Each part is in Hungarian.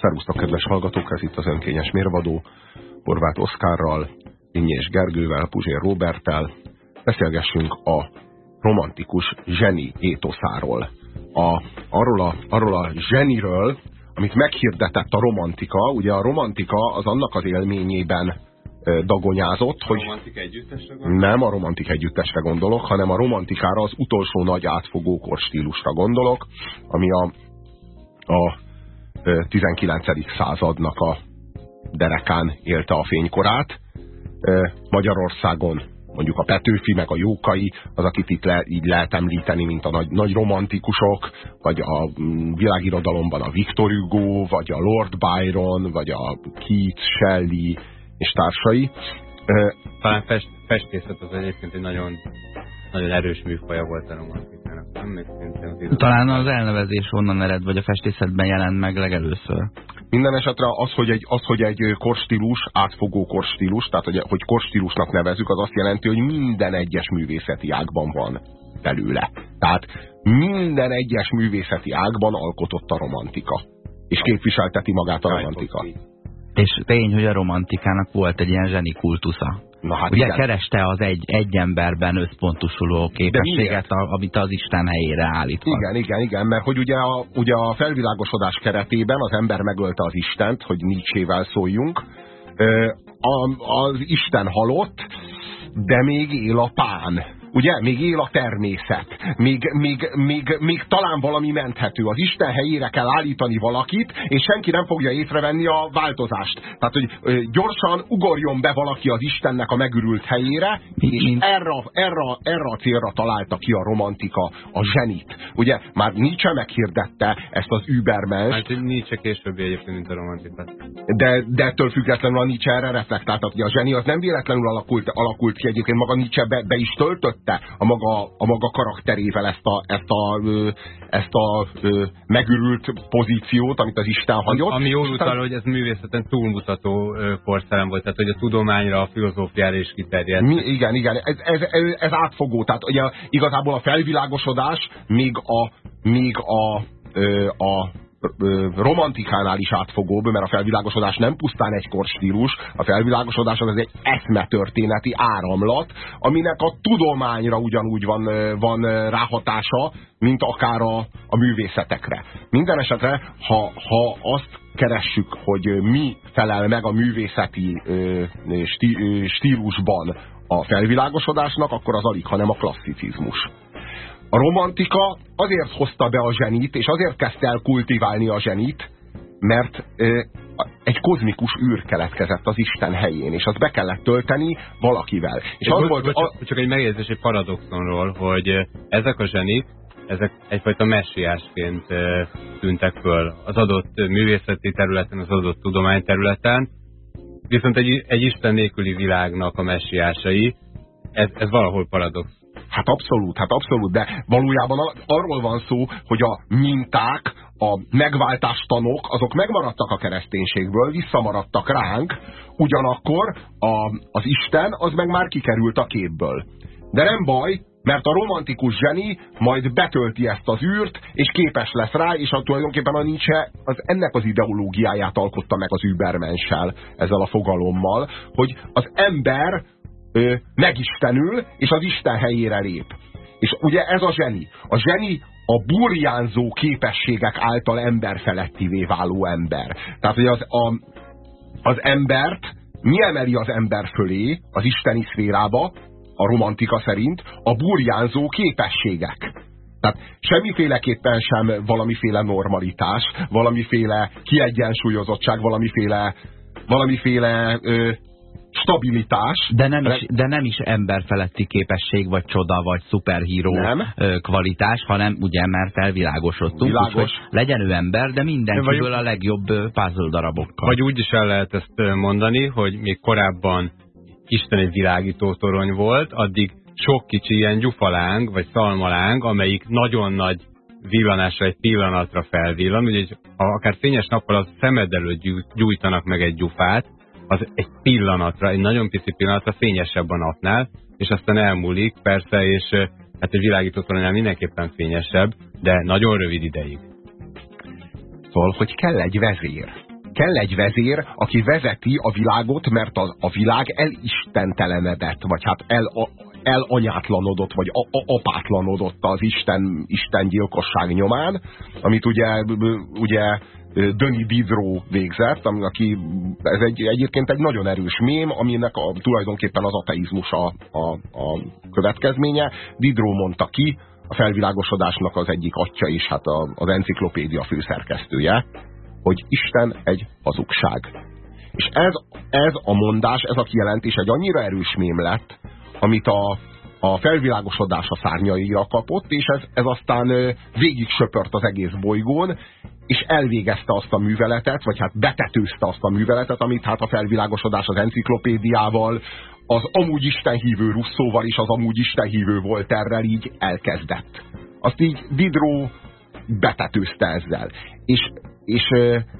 Szerusztok, kedves hallgatók, ez itt az önkényes mérvadó, Horváth Oszkárral, Innyés Gergővel, Puzsér Roberttel. Beszélgessünk a romantikus zseni étoszáról. A, arról, a, arról a zseniről, amit meghirdetett a romantika. Ugye a romantika az annak az élményében dagonyázott, a hogy romantik együttesre gondolok? nem a romantik együttesre gondolok, hanem a romantikára az utolsó nagy átfogó korstílusra gondolok, ami a, a 19. századnak a derekán élte a fénykorát. Magyarországon mondjuk a Petőfi, meg a Jókai, az, akit itt le, így lehet említeni, mint a nagy, nagy romantikusok, vagy a mm, világirodalomban a Victor Hugo, vagy a Lord Byron, vagy a Keats, Shelley és társai. Talán fest, festészet az egyébként egy nagyon, nagyon erős műfaja volt a romantikának. Talán az elnevezés onnan ered, vagy a festészetben jelent meg legelőször. Minden esetre az, hogy egy, az, hogy egy korstílus, átfogó korstílus, tehát hogy, hogy korstílusnak nevezük, az azt jelenti, hogy minden egyes művészeti ágban van belőle. Tehát minden egyes művészeti ágban alkotott a romantika. És képviselteti magát a romantika. És tény, hogy a romantikának volt egy ilyen zseni kultusza. Na hát Ugye igen. kereste az egy, egy emberben összpontosuló képességet, a, amit az Isten helyére állít. Igen, igen, igen, mert hogy ugye a, ugye a felvilágosodás keretében az ember megölte az Istent, hogy Nietzsével szóljunk. A, az Isten halott, de még él a pán ugye? Még él a természet. Még, még, még, még talán valami menthető. Az Isten helyére kell állítani valakit, és senki nem fogja észrevenni a változást. Tehát, hogy gyorsan ugorjon be valaki az Istennek a megürült helyére, és erre, erre, erre a célra találta ki a romantika, a zsenit. Ugye, már Nietzsche meghirdette ezt az Übermensch. Hát Nietzsche később egyébként, mint a romantika. De, de ettől függetlenül a Nietzsche erre reflektálta, hogy a zseni az nem véletlenül alakult, alakult ki egyébként, maga Nietzsche be, be is töltött töltötte a maga, a maga karakterével ezt a, ezt a, ezt a megürült pozíciót, amit az Isten hagyott. Ami jól utal, hogy ez művészeten túlmutató korszellem volt, tehát hogy a tudományra, a filozófiára is kiterjedt. Mi, igen, igen, ez, ez, ez, ez átfogó, tehát ugye igazából a felvilágosodás még a, még a, a romantikánál is átfogóbb, mert a felvilágosodás nem pusztán egy korstílus, a felvilágosodás az egy eszmetörténeti áramlat, aminek a tudományra ugyanúgy van, van ráhatása, mint akár a, a művészetekre. Minden esetre, ha, ha azt keressük, hogy mi felel meg a művészeti stílusban a felvilágosodásnak, akkor az alig, hanem a klasszicizmus. A romantika azért hozta be a zsenit, és azért kezdte el kultiválni a zsenit, mert ö, egy kozmikus űr keletkezett az Isten helyén, és azt be kellett tölteni valakivel. És az volt, a... Csak egy megjegyzés egy paradoxonról, hogy ezek a zsenik, ezek egyfajta messiásként tűntek föl az adott művészeti területen, az adott tudományterületen, viszont egy, egy Isten nélküli világnak a messiásai, ez, ez valahol paradox Hát abszolút, hát abszolút, de valójában arról van szó, hogy a minták, a megváltástanok, azok megmaradtak a kereszténységből, visszamaradtak ránk, ugyanakkor a, az Isten az meg már kikerült a képből. De nem baj, mert a romantikus zseni majd betölti ezt az űrt, és képes lesz rá, és a tulajdonképpen a Nietzsche az ennek az ideológiáját alkotta meg az übermenssel, ezzel a fogalommal, hogy az ember ö, megistenül, és az Isten helyére lép. És ugye ez a zseni. A zseni a burjánzó képességek által emberfelettivé váló ember. Tehát, hogy az, a, az embert mi emeli az ember fölé, az isteni szférába, a romantika szerint, a burjánzó képességek. Tehát semmiféleképpen sem valamiféle normalitás, valamiféle kiegyensúlyozottság, valamiféle, valamiféle ö, stabilitás. De nem, is, de nem is emberfeletti képesség, vagy csoda, vagy szuperhíró nem. kvalitás, hanem ugye, mert elvilágosodtunk, Világos. úgyhogy legyen ő ember, de mindenkiből a legjobb puzzle darabokkal. Vagy úgy is el lehet ezt mondani, hogy még korábban Isten egy világító torony volt, addig sok kicsi ilyen gyufaláng, vagy szalmaláng, amelyik nagyon nagy villanásra egy pillanatra felvillan, ugye akár fényes nappal a szemed előtt gyújtanak meg egy gyufát, az egy pillanatra, egy nagyon pici pillanatra fényesebb a napnál, és aztán elmúlik, persze, és hát egy világítótoronyán mindenképpen fényesebb, de nagyon rövid ideig. Szóval, hogy kell egy vezér. Kell egy vezér, aki vezeti a világot, mert a, a világ elistentelenedett, vagy hát el, a, elanyátlanodott, vagy a, a, apátlanodott az Isten, Isten gyilkosság nyomán, amit ugye, ugye Döni Diderot végzett, aki ez egy, egyébként egy nagyon erős mém, aminek a, tulajdonképpen az ateizmus a, a, a következménye. Diderot mondta ki, a felvilágosodásnak az egyik atya is, hát a, az enciklopédia főszerkesztője, hogy Isten egy hazugság. És ez, ez a mondás, ez a kijelentés egy annyira erős mém lett, amit a, a felvilágosodás a szárnyaira kapott, és ez, ez aztán végig söpört az egész bolygón, és elvégezte azt a műveletet, vagy hát betetőzte azt a műveletet, amit hát a felvilágosodás az enciklopédiával, az amúgy istenhívő Russzóval és az amúgy istenhívő Volterrel így elkezdett. Azt így Diderot betetőzte ezzel. És, és,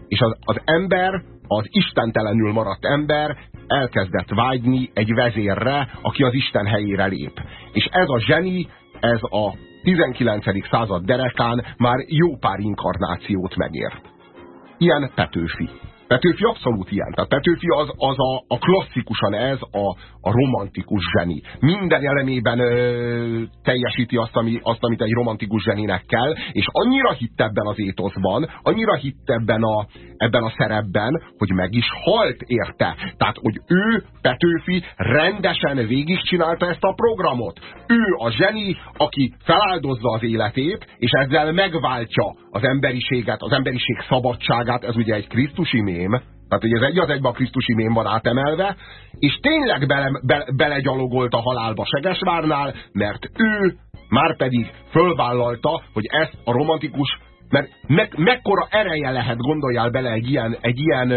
és az, az ember, az istentelenül maradt ember elkezdett vágyni egy vezérre, aki az Isten helyére lép. És ez a zseni, ez a 19. század derekán már jó pár inkarnációt megért. Ilyen Petőfi. Petőfi abszolút ilyen. Tehát Petőfi az, az a, a klasszikusan ez a, a romantikus zseni. Minden elemében ö, teljesíti azt, ami, azt, amit egy romantikus zseninek kell, és annyira hitt ebben az étoszban, annyira hitt ebben a, ebben a szerepben, hogy meg is halt érte. Tehát, hogy ő, Petőfi rendesen végigcsinálta ezt a programot. Ő a zseni, aki feláldozza az életét, és ezzel megváltja az emberiséget, az emberiség szabadságát, ez ugye egy krisztusi mém, tehát hogy ez egy az egyben a krisztusi mém van átemelve, és tényleg bele, be, belegyalogolt a halálba Segesvárnál, mert ő már pedig fölvállalta, hogy ezt a romantikus, mert me, mekkora ereje lehet, gondoljál bele egy ilyen, egy ilyen,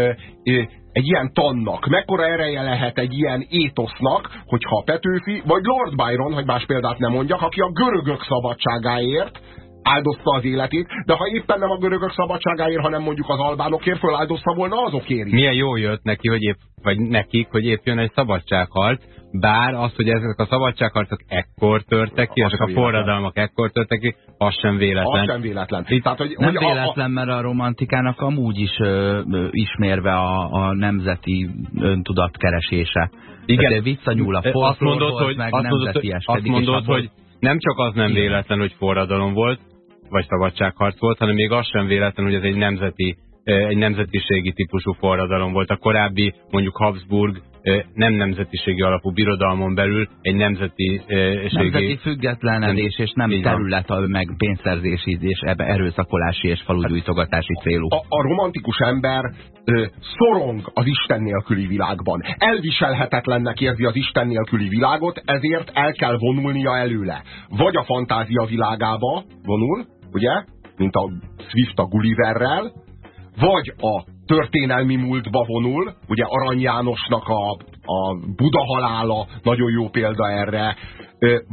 egy ilyen tannak, mekkora ereje lehet egy ilyen étosznak, hogyha Petőfi, vagy Lord Byron, hogy más példát nem mondjak, aki a görögök szabadságáért áldozta az életét, de ha éppen nem a görögök szabadságáért, hanem mondjuk az albánokért föláldozta volna azokért is. Milyen jó jött neki, hogy épp, vagy nekik, hogy épp jön egy szabadságharc, bár az, hogy ezek a szabadságharcok ekkor törtek ki, ezek a forradalmak ekkor törtek ki, az sem véletlen. Az sem véletlen. Tehát, hogy, nem hogy véletlen, a, mert a romantikának amúgy is ö, ö, ismérve a, a nemzeti öntudat keresése. Igen. De visszanyúl a hogy, meg azt mondod, hogy, azt mondod, hogy nem csak az nem véletlen, hogy forradalom volt, vagy szabadságharc volt, hanem még az sem véletlen, hogy ez egy nemzeti egy nemzetiségi típusú forradalom volt. A korábbi, mondjuk Habsburg nem nemzetiségi alapú birodalmon belül egy nemzeti... Nemzeti függetlenedés és nem terület, meg pénzszerzési és erőszakolási és faludújtogatási célú. A, a romantikus ember ö, szorong az Isten nélküli világban. Elviselhetetlennek érzi az Isten nélküli világot, ezért el kell vonulnia előle. Vagy a fantázia világába vonul, ugye? Mint a Swift a Gulliverrel, vagy a történelmi múltba vonul, ugye Arany Jánosnak a, a Buda halála nagyon jó példa erre,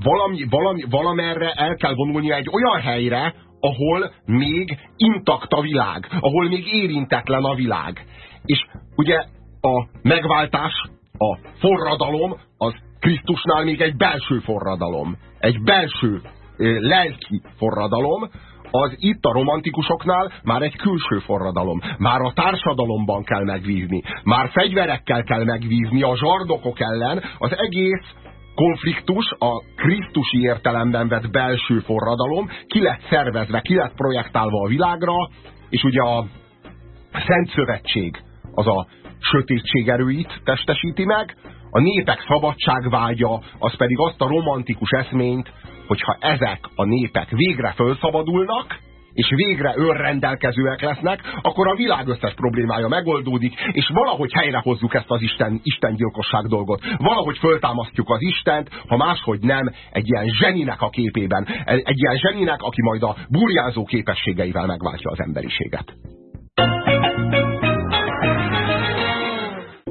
valami, valami, valamerre el kell vonulnia egy olyan helyre, ahol még intakt a világ, ahol még érintetlen a világ. És ugye a megváltás, a forradalom, az Krisztusnál még egy belső forradalom. Egy belső lelki forradalom, az itt a romantikusoknál már egy külső forradalom. Már a társadalomban kell megvízni. Már fegyverekkel kell megvízni a zsardokok ellen. Az egész konfliktus, a krisztusi értelemben vett belső forradalom ki lett szervezve, ki lett projektálva a világra, és ugye a Szent Szövetség az a sötétség erőit testesíti meg, a népek szabadságvágya, az pedig azt a romantikus eszményt, hogyha ezek a népek végre felszabadulnak, és végre önrendelkezőek lesznek, akkor a világ összes problémája megoldódik, és valahogy helyrehozzuk ezt az Isten, Isten gyilkosság dolgot. Valahogy föltámasztjuk az Istent, ha máshogy nem, egy ilyen zseninek a képében. Egy ilyen zseninek, aki majd a burjánzó képességeivel megváltja az emberiséget.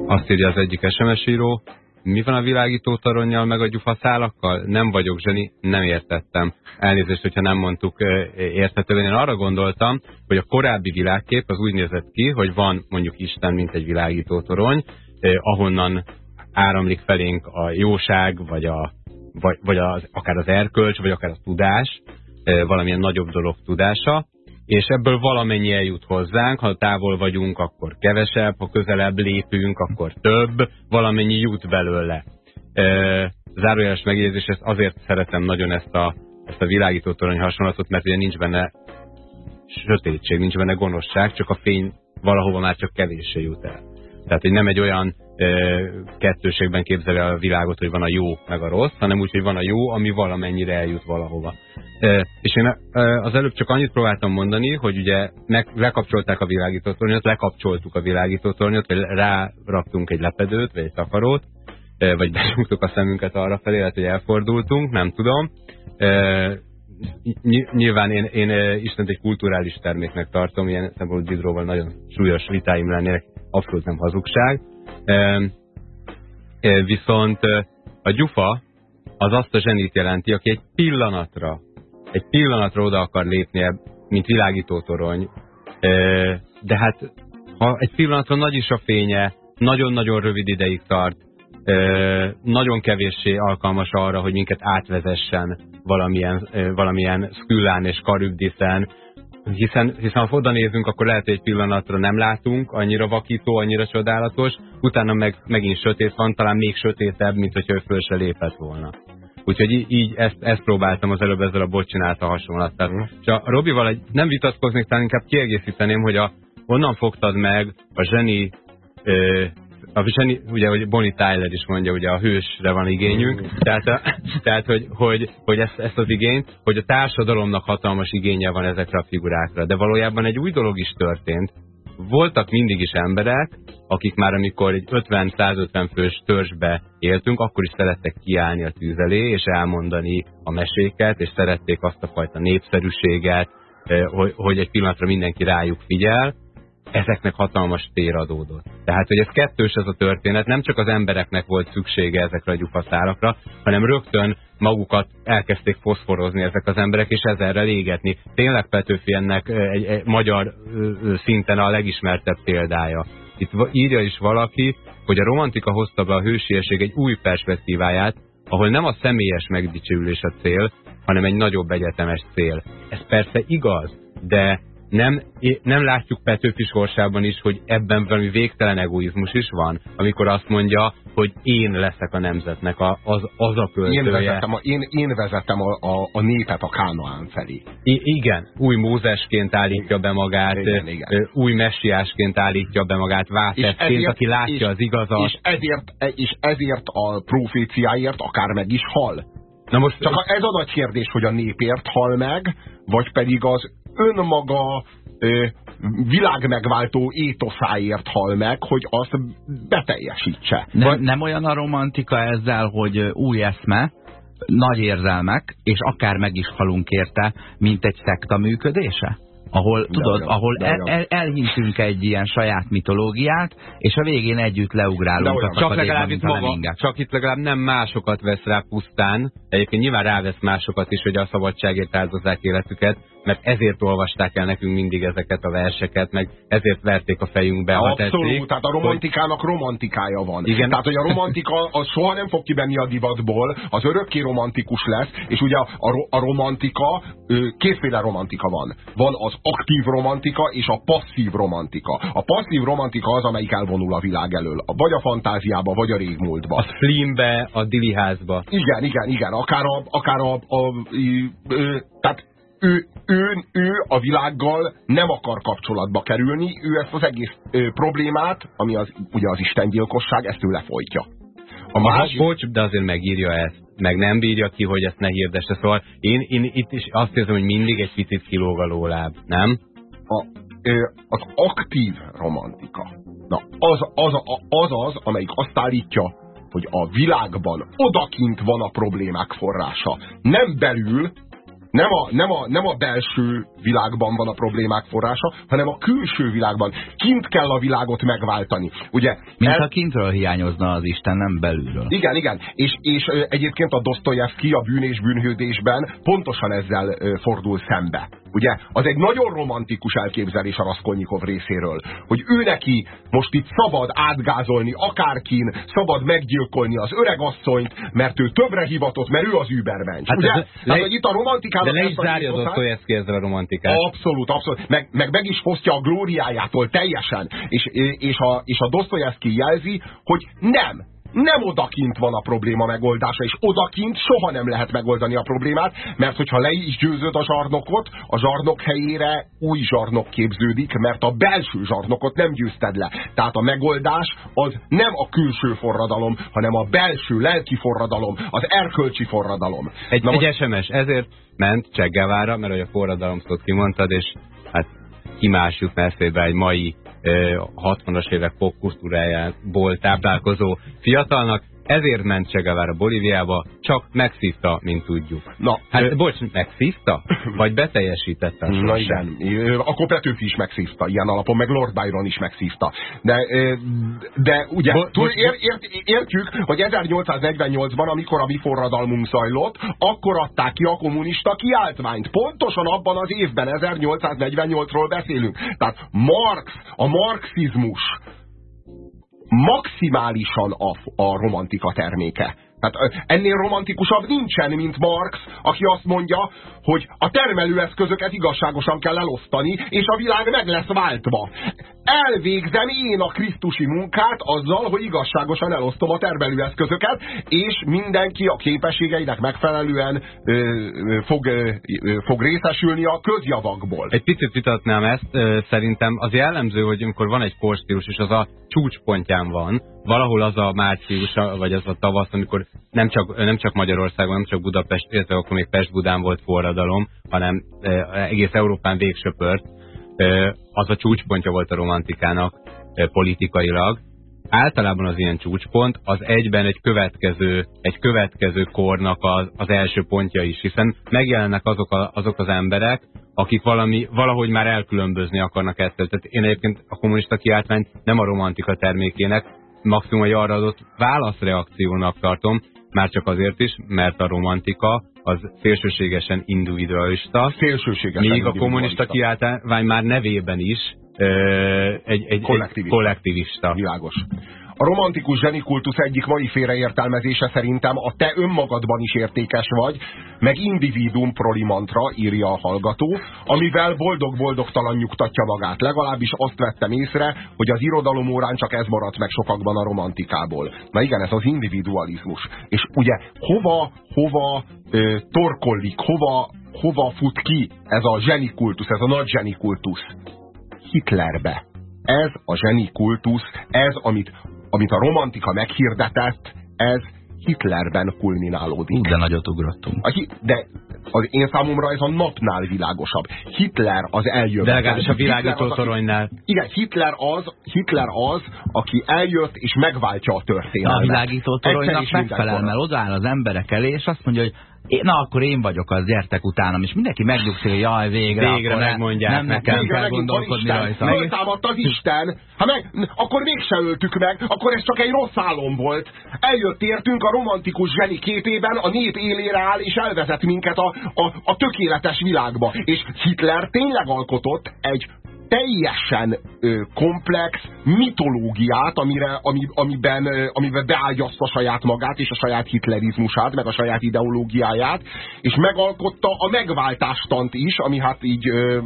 Azt írja az egyik SMS író, mi van a világító toronnyal meg a gyufaszálakkal? Nem vagyok zseni, nem értettem. Elnézést, hogyha nem mondtuk érthetően. Én arra gondoltam, hogy a korábbi világkép az úgy nézett ki, hogy van mondjuk Isten, mint egy világító torony, ahonnan áramlik felénk a jóság, vagy, a, vagy, vagy az, akár az erkölcs, vagy akár a tudás, valamilyen nagyobb dolog tudása, és ebből valamennyi eljut hozzánk, ha távol vagyunk, akkor kevesebb, ha közelebb lépünk, akkor több, valamennyi jut belőle. Zárójeles megjegyzés, ezt azért szeretem nagyon ezt a, ezt a világító torony hasonlatot, mert ugye nincs benne sötétség, nincs benne gonoszság, csak a fény valahova már csak kevéssé jut el. Tehát, hogy nem egy olyan kettőségben képzeli a világot, hogy van a jó meg a rossz, hanem úgy, hogy van a jó, ami valamennyire eljut valahova. És én az előbb csak annyit próbáltam mondani, hogy ugye meg, lekapcsolták a világítótornyot, lekapcsoltuk a világítótornyot, vagy ráraktunk egy lepedőt, vagy egy takarót, vagy besúgtuk a szemünket arra felé, lehet, hogy elfordultunk, nem tudom. Nyilván én, én Istent egy kulturális terméknek tartom, ilyen szempontból Didróval nagyon súlyos vitáim lennének, abszolút nem hazugság. Viszont a gyufa az azt a zsenit jelenti, aki egy pillanatra, egy pillanatra oda akar lépni, mint világítótorony. De hát, ha egy pillanatra nagy is a fénye, nagyon-nagyon rövid ideig tart, nagyon kevéssé alkalmas arra, hogy minket átvezessen valamilyen, valamilyen Sküllán és Karübdiszen, hiszen, hiszen ha oda nézünk, akkor lehet, hogy egy pillanatra nem látunk, annyira vakító, annyira csodálatos, utána meg megint sötét van, talán még sötétebb, mint hogyha ő föl se lépett volna. Úgyhogy így, ezt, ezt próbáltam az előbb ezzel a bot csinálta hasonlatát. Mm. És a Robival egy, nem vitatkoznék, talán inkább kiegészíteném, hogy a, onnan fogtad meg a zseni ö, a Zseni, ugye, hogy Bonnie Tyler is mondja, ugye a hősre van igényünk, tehát, a, tehát hogy, hogy, hogy ezt, ezt az igényt, hogy a társadalomnak hatalmas igénye van ezekre a figurákra, de valójában egy új dolog is történt. Voltak mindig is emberek, akik már amikor egy 50-150 fős törzsbe éltünk, akkor is szerettek kiállni a tűz elé, és elmondani a meséket, és szerették azt a fajta népszerűséget, eh, hogy, hogy egy pillanatra mindenki rájuk figyel, ezeknek hatalmas tér adódott. Tehát, hogy ez kettős ez a történet, nem csak az embereknek volt szüksége ezekre a gyufaszálakra, hanem rögtön magukat elkezdték foszforozni ezek az emberek, és ezerrel égetni. Tényleg Petőfi ennek egy, egy magyar szinten a legismertebb példája. Itt írja is valaki, hogy a romantika hozta be a hősiesség egy új perspektíváját, ahol nem a személyes megdicsőülés a cél, hanem egy nagyobb egyetemes cél. Ez persze igaz, de nem, nem látjuk Petőfi sorsában is, hogy ebben valami végtelen egoizmus is van, amikor azt mondja, hogy én leszek a nemzetnek a, az, az a költője. Én vezetem, a, én, én vezetem a, a, a népet a Kánoán felé. I, igen, új Mózesként állítja be magát, igen, igen. új messiásként állítja be magát, Vátettként, aki látja és, az igazat. És ezért, és ezért a proféciáért akár meg is hal. Na most Csak ez a nagy kérdés, hogy a népért hal meg, vagy pedig az önmaga világmegváltó étoszáért hal meg, hogy azt beteljesítse. Nem, nem olyan a romantika ezzel, hogy új eszme, nagy érzelmek, és akár meg is halunk érte, mint egy szekta működése? Ahol, de tudod, olyan, ahol el, el, elhintünk egy ilyen saját mitológiát, és a végén együtt leugrálunk a csak legalább itt maga, Csak itt legalább nem másokat vesz rá pusztán, egyébként nyilván rávesz másokat is, hogy a szabadságért áldozzák életüket, mert ezért olvasták el nekünk mindig ezeket a verseket, meg ezért verték a fejünkbe. Abszolút, tetszik, tehát a romantikának hogy... romantikája van. Igen. Tehát, hogy a romantika az soha nem fog kibenni a divatból, az örökké romantikus lesz, és ugye a, a, a romantika, kétféle romantika van. Van az aktív romantika és a passzív romantika. A passzív romantika az, amelyik elvonul a világ elől. Vagy a fantáziába, vagy a régmúltba. A flimbe, a diliházba. Igen, igen, igen. Akár a, akár a, a, a tehát ő, ő, ő a világgal nem akar kapcsolatba kerülni, ő ezt az egész ö, problémát, ami az, ugye az istengyilkosság, ezt ő lefolytja. A másik... Bocs, de azért megírja ezt, meg nem bírja ki, hogy ezt ne hirdesse. Szóval én, én itt is azt érzem, hogy mindig egy picit kilóg a lóláb, nem? A, az aktív romantika. Na, az az, az az, amelyik azt állítja, hogy a világban odakint van a problémák forrása. Nem belül, nem a, nem, a, nem a belső világban van a problémák forrása, hanem a külső világban. Kint kell a világot megváltani. Ugye, Mint el... kintről hiányozna az Isten, nem belülről. Igen, igen. És, és egyébként a Dostoyevsky a bűn és bűnhődésben pontosan ezzel fordul szembe ugye, az egy nagyon romantikus elképzelés a Raskolnikov részéről, hogy ő neki most itt szabad átgázolni akárkin, szabad meggyilkolni az öregasszonyt, mert ő többre hivatott, mert ő az übermensch. Hát ugye? Ez, Tehát, hogy itt a romantikának... De ne is zárja az Osztojevszki ezzel a romantikát. Abszolút, abszolút. Meg, meg, meg is fosztja a glóriájától teljesen. És, és a, és a Dostoyevsky jelzi, hogy nem, nem odakint van a probléma megoldása, és odakint soha nem lehet megoldani a problémát, mert hogyha le is győzöd a zsarnokot, a zsarnok helyére új zsarnok képződik, mert a belső zsarnokot nem győzted le. Tehát a megoldás az nem a külső forradalom, hanem a belső lelki forradalom, az erkölcsi forradalom. Egy, Na egy most... SMS, ezért ment Cseggevára, mert hogy a forradalom szót kimondtad, és hát kimásjuk messzébe egy mai 60-as évek popkultúrájából táplálkozó fiatalnak, ezért ment Che Guevara Bolíviába, csak megszívta, mint tudjuk. Na, hát, ö... bocs, megszívta? Vagy beteljesítette? Na igen, akkor Petőfi is megszívta, ilyen alapon, meg Lord Byron is megszívta. De, de ugye, Bo túl, ér, ért, értjük, hogy 1848-ban, amikor a mi forradalmunk zajlott, akkor adták ki a kommunista kiáltványt. Pontosan abban az évben, 1848-ról beszélünk. Tehát Marx, a marxizmus, maximálisan a, a romantika terméke. Tehát ennél romantikusabb nincsen, mint Marx, aki azt mondja, hogy a termelőeszközöket igazságosan kell elosztani, és a világ meg lesz váltva. Elvégzem én a krisztusi munkát azzal, hogy igazságosan elosztom a termelőeszközöket, és mindenki a képességeinek megfelelően ö, fog, ö, fog részesülni a közjavakból. Egy picit vitatnám ezt, ö, szerintem az jellemző, hogy amikor van egy korstílus, és az a csúcspontján van, valahol az a március, vagy az a tavasz, amikor nem csak, nem csak Magyarországon, nem csak Budapest, illetve akkor még Pest-Budán volt forradalom, hanem egész Európán végsöpört, az a csúcspontja volt a romantikának politikailag. Általában az ilyen csúcspont az egyben egy következő, egy következő kornak az, az első pontja is, hiszen megjelennek azok, a, azok az emberek, akik valami, valahogy már elkülönbözni akarnak ezt. Tehát én egyébként a kommunista kiáltványt nem a romantika termékének, maximum egy arra adott válaszreakciónak tartom, már csak azért is, mert a romantika az szélsőségesen individualista. Szélsőségesen Míg a kommunista kiáltvány már nevében is egy, egy, kollektivista. egy kollektivista. Világos. A romantikus zsenikultusz egyik mai félreértelmezése szerintem a te önmagadban is értékes vagy, meg individuum prolimantra írja a hallgató, amivel boldog-boldogtalan nyugtatja magát. Legalábbis azt vettem észre, hogy az irodalom órán csak ez maradt meg sokakban a romantikából. Na igen, ez az individualizmus. És ugye hova, hova ö, torkollik, hova, hova fut ki ez a zsenikultusz, ez a nagy zsenikultusz? Hitlerbe. Ez a zsenikultusz, ez, amit amit a romantika meghirdetett, ez Hitlerben kulminálódik. De nagyot ugrottunk. A, de az én számomra ez a napnál világosabb. Hitler az eljött. De legalábbis a világító toronynál. Igen, Hitler az, Hitler az, aki eljött és megváltja a történetet. A világító toronynak megfelel, mert odaáll az emberek elé, és azt mondja, hogy én, na akkor én vagyok az, gyertek utánam, és mindenki megnyugszik, hogy jaj, végre, végre akkor megmondják, nem nekem végre kell gondolkodni rajta. Föltámadt az Isten, ha meg, akkor mégse öltük meg, akkor ez csak egy rossz álom volt. Eljött értünk a romantikus zseni képében, a nép élére áll, és elvezet minket a, a, a tökéletes világba. És Hitler tényleg alkotott egy teljesen ö, komplex mitológiát, amire, ami, amiben, ö, amiben beágyazta saját magát és a saját hitlerizmusát, meg a saját ideológiáját, és megalkotta a megváltástant is, ami hát így ö,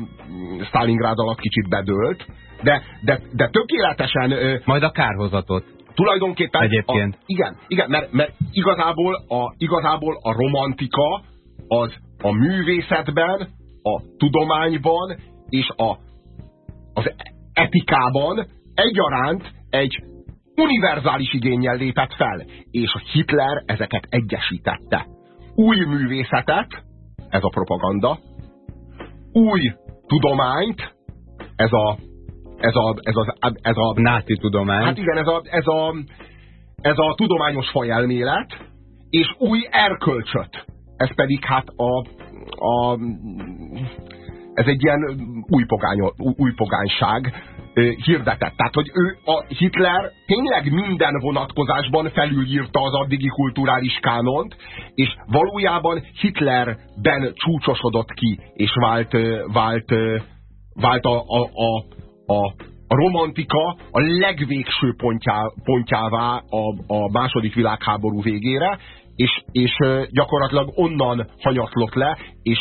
Stalingrád alatt kicsit bedőlt, de, de, de tökéletesen... Ö, Majd a kárhozatot. Tulajdonképpen... Egyébként. A, igen, igen mert, mert igazából, a, igazából a romantika az a művészetben, a tudományban és a az etikában egyaránt egy univerzális igényel lépett fel, és Hitler ezeket egyesítette. Új művészetet, ez a propaganda, új tudományt, ez a ez a, ez a, ez a náci tudomány. Hát igen, ez a, ez a, ez a tudományos fajelmélet, és új erkölcsöt. Ez pedig hát a, a ez egy ilyen új, pogány, új pogányság, hirdetett. Tehát, hogy ő, a Hitler tényleg minden vonatkozásban felülírta az addigi kulturális kánont, és valójában Hitlerben csúcsosodott ki, és vált, vált, vált a, a, a, a a romantika a legvégső pontjá, pontjává a, a második világháború végére, és, és gyakorlatilag onnan hanyatlott le, és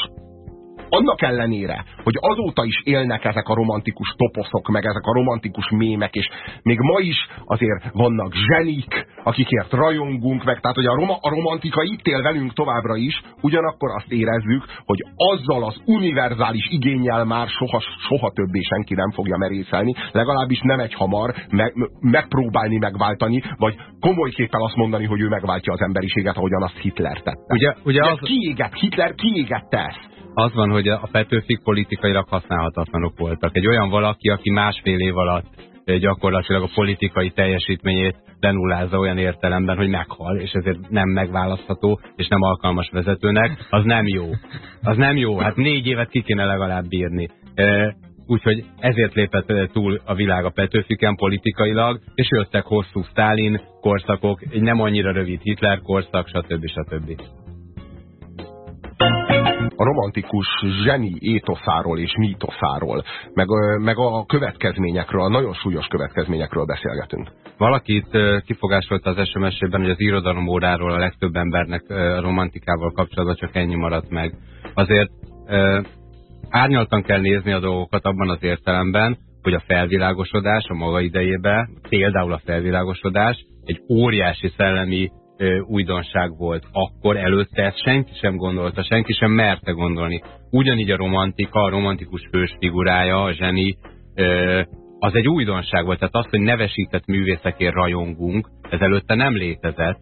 annak ellenére, hogy azóta is élnek ezek a romantikus toposzok, meg ezek a romantikus mémek, és még ma is azért vannak zsenik, akikért rajongunk, meg. Tehát, hogy a, roma, a romantika itt él velünk továbbra is, ugyanakkor azt érezzük, hogy azzal az univerzális igényel már soha, soha többé senki nem fogja merészelni, legalábbis nem egy hamar me, megpróbálni megváltani, vagy komolyképpen azt mondani, hogy ő megváltja az emberiséget, ahogyan azt Hitler tette. Ugye, ugye az... kiégett, Hitler kiégette ezt az van, hogy a Petőfik politikailag használhatatlanok voltak. Egy olyan valaki, aki másfél év alatt gyakorlatilag a politikai teljesítményét lenullázza olyan értelemben, hogy meghal, és ezért nem megválasztható, és nem alkalmas vezetőnek, az nem jó. Az nem jó, hát négy évet ki kéne legalább bírni. Úgyhogy ezért lépett túl a világ a Petőfiken politikailag, és jöttek hosszú Stalin korszakok, egy nem annyira rövid Hitler korszak, stb. stb a romantikus zseni étoszáról és mítoszáról, meg, meg a következményekről, a nagyon súlyos következményekről beszélgetünk. Valakit kifogásolta az SMS-ében, hogy az irodalom óráról a legtöbb embernek romantikával kapcsolatban csak ennyi maradt meg. Azért árnyaltan kell nézni a dolgokat abban az értelemben, hogy a felvilágosodás a maga idejében, például a felvilágosodás egy óriási szellemi újdonság volt akkor, előtte ezt senki sem gondolta, senki sem merte gondolni. Ugyanígy a romantika, a romantikus hős figurája, a zseni, az egy újdonság volt. Tehát az, hogy nevesített művészekért rajongunk, ez előtte nem létezett,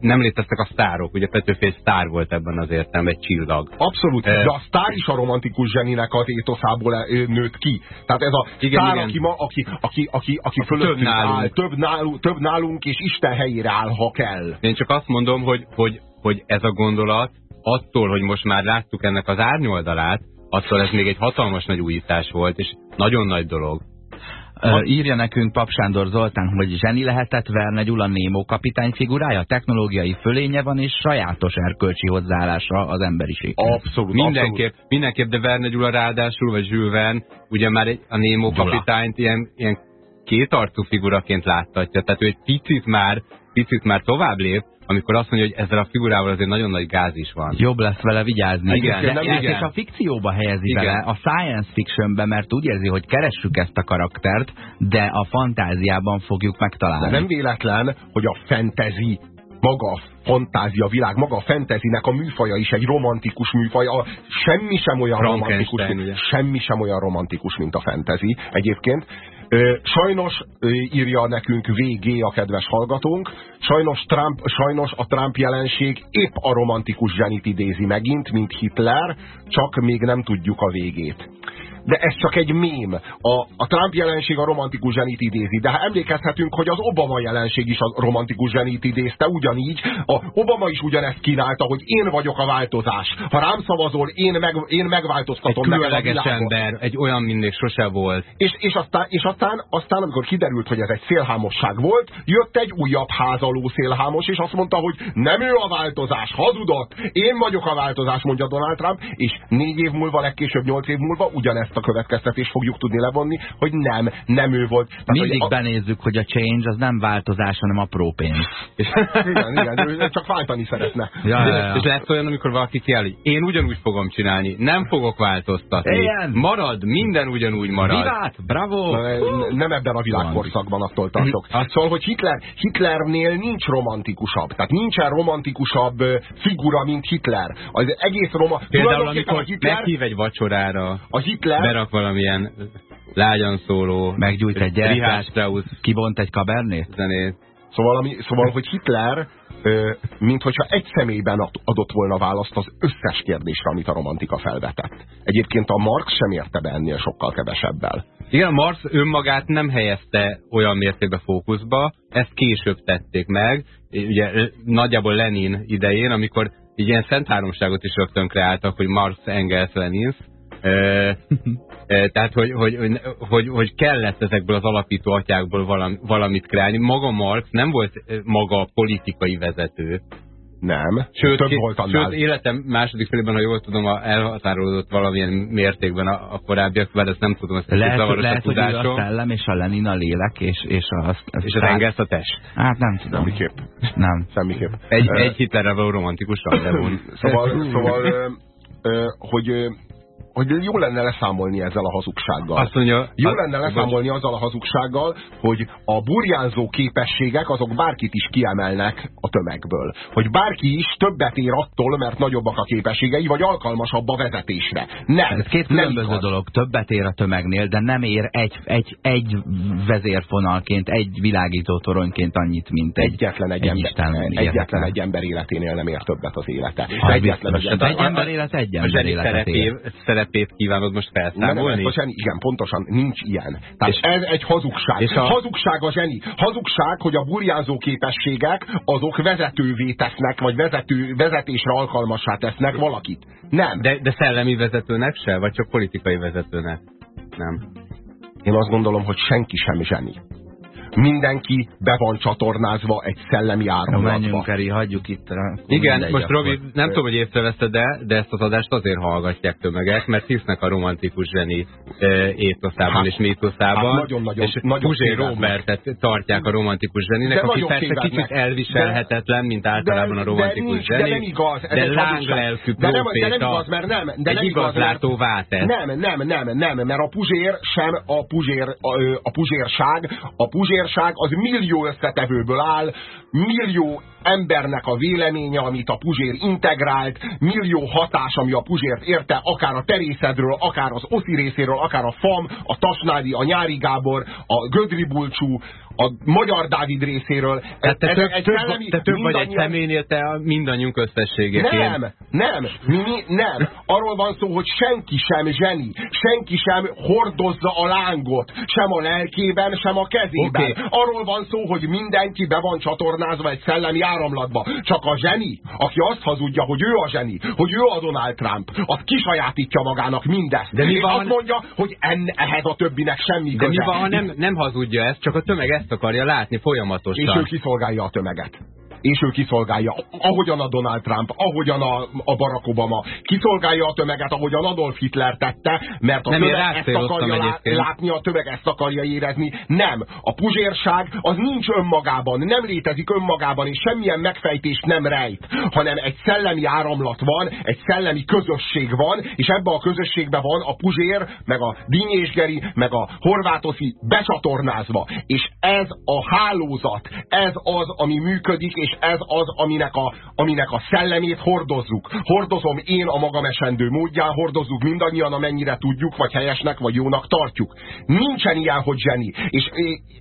nem léteztek a sztárok, ugye Petőfi egy sztár volt ebben az értelemben, egy csillag. Abszolút, e... de a sztár is a romantikus zseninek az étoszából nőtt ki. Tehát ez a igen, sztár, igen. aki, ma, aki, aki, aki, aki fölöttünk több nálunk. áll, több nálunk, több nálunk, és Isten helyére áll, ha kell. Én csak azt mondom, hogy, hogy, hogy ez a gondolat attól, hogy most már láttuk ennek az árnyoldalát, attól ez még egy hatalmas nagy újítás volt, és nagyon nagy dolog. Uh, írja nekünk Pap Sándor Zoltán, hogy zseni lehetett Verne Gyula Némó kapitány figurája, technológiai fölénye van és sajátos erkölcsi hozzáállása az emberiség. Abszolút. Mindenképp, abszolút. mindenképp, de Verne Gyula ráadásul, vagy Jules Verne, ugye már egy, a Némó Gyula. kapitányt ilyen, ilyen kétarcú figuraként láttatja, tehát ő egy picit már, picit már tovább lép, amikor azt mondja, hogy ezzel a figurával azért nagyon nagy gáz is van. Jobb lesz vele vigyázni. Igen, de, igen. És a fikcióba helyezi igen. bele, a science fictionbe, mert úgy érzi, hogy keressük ezt a karaktert, de a fantáziában fogjuk megtalálni. De nem véletlen, hogy a fantasy maga a fantázia világ, maga a fantasynek a műfaja is egy romantikus műfaj. A, semmi sem olyan romantikus, semmi sem olyan romantikus, mint a fantasy egyébként. Sajnos írja nekünk VG a kedves hallgatónk, sajnos, Trump, sajnos a Trump jelenség épp a romantikus zsenit idézi megint, mint Hitler, csak még nem tudjuk a végét de ez csak egy mém. A, a Trump jelenség a romantikus zsenit idézi, de emlékezhetünk, hogy az Obama jelenség is a romantikus zsenit idézte, ugyanígy. A Obama is ugyanezt kínálta, hogy én vagyok a változás. Ha rám szavazol, én, meg, én megváltoztatom egy neked a ember, egy olyan mindig sose volt. És, és, aztán, és aztán, aztán, amikor kiderült, hogy ez egy szélhámosság volt, jött egy újabb házaló szélhámos, és azt mondta, hogy nem ő a változás, hazudott, én vagyok a változás, mondja Donald Trump, és négy év múlva, legkésőbb nyolc év múlva ugyanezt ezt a következtetést fogjuk tudni levonni, hogy nem, nem ő volt. Tehát, Mindig hogy a... benézzük, hogy a change az nem változás, hanem apró pénz. igen, igen, ő csak váltani szeretne. Ja, ja, ja. És lesz olyan, amikor valaki kiáll, én ugyanúgy fogom csinálni, nem fogok változtatni. Igen. Marad, minden ugyanúgy marad. Vivát, bravo! Na, nem ebben a világkorszakban attól tartok. Hát szóval, hogy Hitler, Hitlernél nincs romantikusabb. Tehát nincsen romantikusabb figura, mint Hitler. Az egész roma... Például, amikor Hitler, meghív egy vacsorára. A Hitler berak valamilyen lágyan szóló, meggyújt egy gyertyát, kibont egy kabernét. Zenét. Szóval, ami, szóval, hogy Hitler, mint hogyha egy személyben adott volna választ az összes kérdésre, amit a romantika felvetett. Egyébként a Marx sem érte be ennél sokkal kevesebbel. Igen, Marx önmagát nem helyezte olyan mértékben fókuszba, ezt később tették meg, ugye nagyjából Lenin idején, amikor így ilyen szent háromságot is rögtön kreáltak, hogy Marx, Engels, Lenin, tehát, hogy, hogy, hogy, hogy kellett ezekből az alapító atyákból valamit kreálni. Maga Marx nem volt maga politikai vezető, nem. Sőt, több volt annál. Sőt, életem második felében, ha jól tudom, elhatárolódott valamilyen mértékben a, a korábbiak, mert ezt nem tudom, ezt lehet, zavaros lehet, a tudásom. Hogy a szellem és a Lenin a lélek, és, és, a, és az Engels a test. Hát nem tudom. Semmiképp. Nem. Semmiképp. Egy, egy Hitlerre való romantikus Szóval, szóval hogy hogy jó lenne leszámolni ezzel a hazugsággal. Azt mondja, jó az, lenne leszámolni az, azzal a hazugsággal, hogy a burjánzó képességek azok bárkit is kiemelnek a tömegből. Hogy bárki is többet ér attól, mert nagyobbak a képességei, vagy alkalmasabb a vezetésre. Nem. Ez két különböző nem dolog. Többet ér a tömegnél, de nem ér egy, egy, egy vezérfonalként, egy világító toronyként annyit, mint egy, egyetlen egy, egy, ember, egyetlen egy ember életénél nem ér többet az élete. Egyetlen egy, ember, egy ember élet egy ember életet ér szerepét kívánod most felszámolni? Nem, nem, igen, pontosan, nincs ilyen. Tehát és, ez egy hazugság. És a... Hazugság a zseni. Hazugság, hogy a burjázó képességek azok vezetővé tesznek, vagy vezető, vezetésre alkalmassá tesznek valakit. Nem. De, de szellemi vezetőnek se, vagy csak politikai vezetőnek? Nem. Én azt gondolom, hogy senki sem zseni mindenki be van csatornázva egy szellemi áramlatba. Menjünk, Eri, hagyjuk itt. Igen, most Robi, nem tudom, hogy észreveszed de, de ezt az adást azért hallgatják tömegek, mert hisznek a romantikus zseni e, étoszában hát, és mítoszában. Hát nagyon, nagyon, és nagyon Puzsé Robertet tartják a romantikus zseninek, de aki persze kicsit elviselhetetlen, mint általában de, a romantikus de, zseni. De nem igaz. Ez de lánglelkű de nem, de nem igaz, mert nem. De egy nem igazlátó vátesz. Nem, nem, nem, nem, mert a Puzsér sem a Puzsér, a, a Puzsérság, a Puzsér társaság az millió összetevőből áll, millió embernek a véleménye, amit a Puzsér integrált, millió hatás, ami a Puzsért érte, akár a Terészedről, akár az Oszi részéről, akár a FAM, a Tasnádi, a Nyári Gábor, a Gödri Bulcsú, a Magyar Dávid részéről. Tehát te, több, egy több, te több vagy egy személynél, te mindannyiunk összességeként. Nem, nem, mi, nem. Arról van szó, hogy senki sem zseni, senki sem hordozza a lángot, sem a lelkében, sem a kezében. Okay. Arról van szó, hogy mindenki be van csatornázva egy szellemi áramlatba. Csak a zseni, aki azt hazudja, hogy ő a zseni, hogy ő a Donald Trump, az kisajátítja magának mindezt. De mi van, és azt mondja, hogy en, ehhez a többinek semmi köze. De mi van, ha nem, nem hazudja ezt, csak a tömeg ezt akarja látni folyamatosan. És ő kiszolgálja a tömeget és ő kiszolgálja, ahogyan a Donald Trump, ahogyan a, a Barack Obama, kiszolgálja a tömeget, ahogyan Adolf Hitler tette, mert a nem tömeg ezt akarja lá, látni, a tömeg ezt akarja érezni. Nem, a puzsérság az nincs önmagában, nem létezik önmagában, és semmilyen megfejtést nem rejt, hanem egy szellemi áramlat van, egy szellemi közösség van, és ebbe a közösségbe van a puzsér, meg a Dínyésgeri, meg a Horvátoszi becsatornázva. És ez a hálózat, ez az, ami működik, és ez az, aminek a, aminek a szellemét hordozzuk. Hordozom én a magam esendő módján, hordozzuk mindannyian, amennyire tudjuk, vagy helyesnek, vagy jónak tartjuk. Nincsen ilyen, hogy zseni. És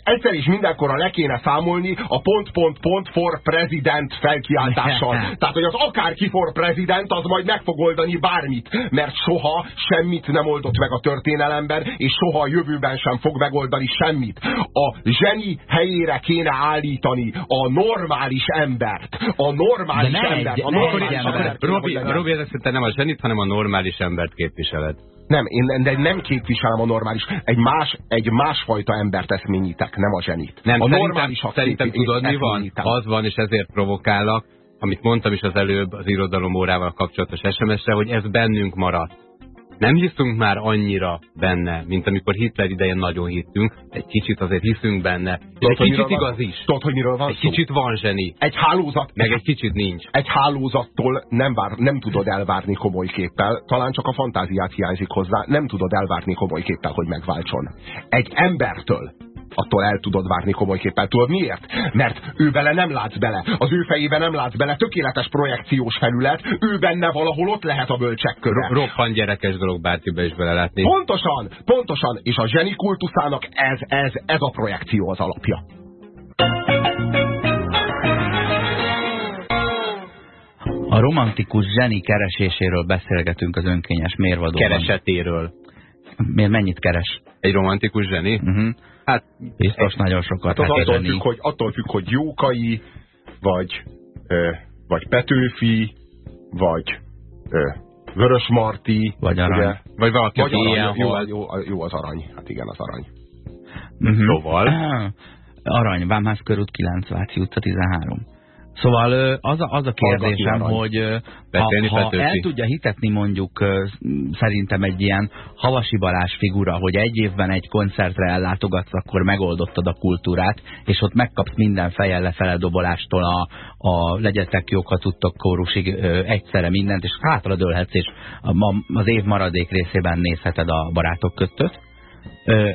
egyszer is mindenkorra le kéne számolni a pont, pont, pont for president felkiáltással. Tehát, hogy az akárki for president, az majd meg fog oldani bármit. Mert soha semmit nem oldott meg a történelemben, és soha a jövőben sem fog megoldani semmit. A zseni helyére kéne állítani a normális embert. A normális embert. Egy, a normális ember. ember. Robi, Robi, ezek szerint nem a zsenit, hanem a normális embert képviseled. Nem, én de nem képviselem a normális. Egy, más, egy másfajta embert eszményítek, nem a zsenit. Nem, a normális szerintem tudod, mi van? Az van, és ezért provokálok, amit mondtam is az előbb az irodalom órával kapcsolatos SMS-re, hogy ez bennünk maradt. Nem hiszünk már annyira benne, mint amikor Hitler idején nagyon hittünk. Egy kicsit azért hiszünk benne. Tudod, egy kicsit igaz is. Tudod, hogy miről van Egy szó? kicsit van zseni. Egy hálózat. Meg egy kicsit nincs. Egy hálózattól nem, vár, nem tudod elvárni komoly képpel. Talán csak a fantáziát hiányzik hozzá. Nem tudod elvárni komoly képpel, hogy megváltson. Egy embertől attól el tudod várni komolyképpen. Tudod miért? Mert ő bele nem látsz bele. Az ő fejében nem látsz bele. Tökéletes projekciós felület. Ő benne valahol ott lehet a bölcsek köre. Roppant gyerekes dolog bárkibe is belelátni. Pontosan, pontosan. És a zseni kultuszának ez, ez, ez a projekció az alapja. A romantikus zseni kereséséről beszélgetünk az önkényes mérvadóban. Keresetéről. Miért mennyit keres? Egy romantikus zseni? Uh mhm. -huh. Hát biztos nagyon sokat. Hát attól, függ, hogy, attól függ, hogy Jókai, vagy, ö, vagy Petőfi, vagy ö, Vörös Marti, vagy Arany. Ugye? Vagy valaki, Vagy arany, jó, jó, jó az arany. Hát igen, az arany. Uh mhm. -huh. Szóval? Arany, Vámház körút 9, Váci utca 13. Szóval az a, az a kérdésem, hogy ha, ha el tudja hitetni mondjuk szerintem egy ilyen Havasi Balázs figura, hogy egy évben egy koncertre ellátogatsz, akkor megoldottad a kultúrát, és ott megkapsz minden fejjel lefele dobolástól a, a legyetek jók, ha tudtok kórusig egyszerre mindent, és hátra dőlhetsz, és az év maradék részében nézheted a barátok köttöt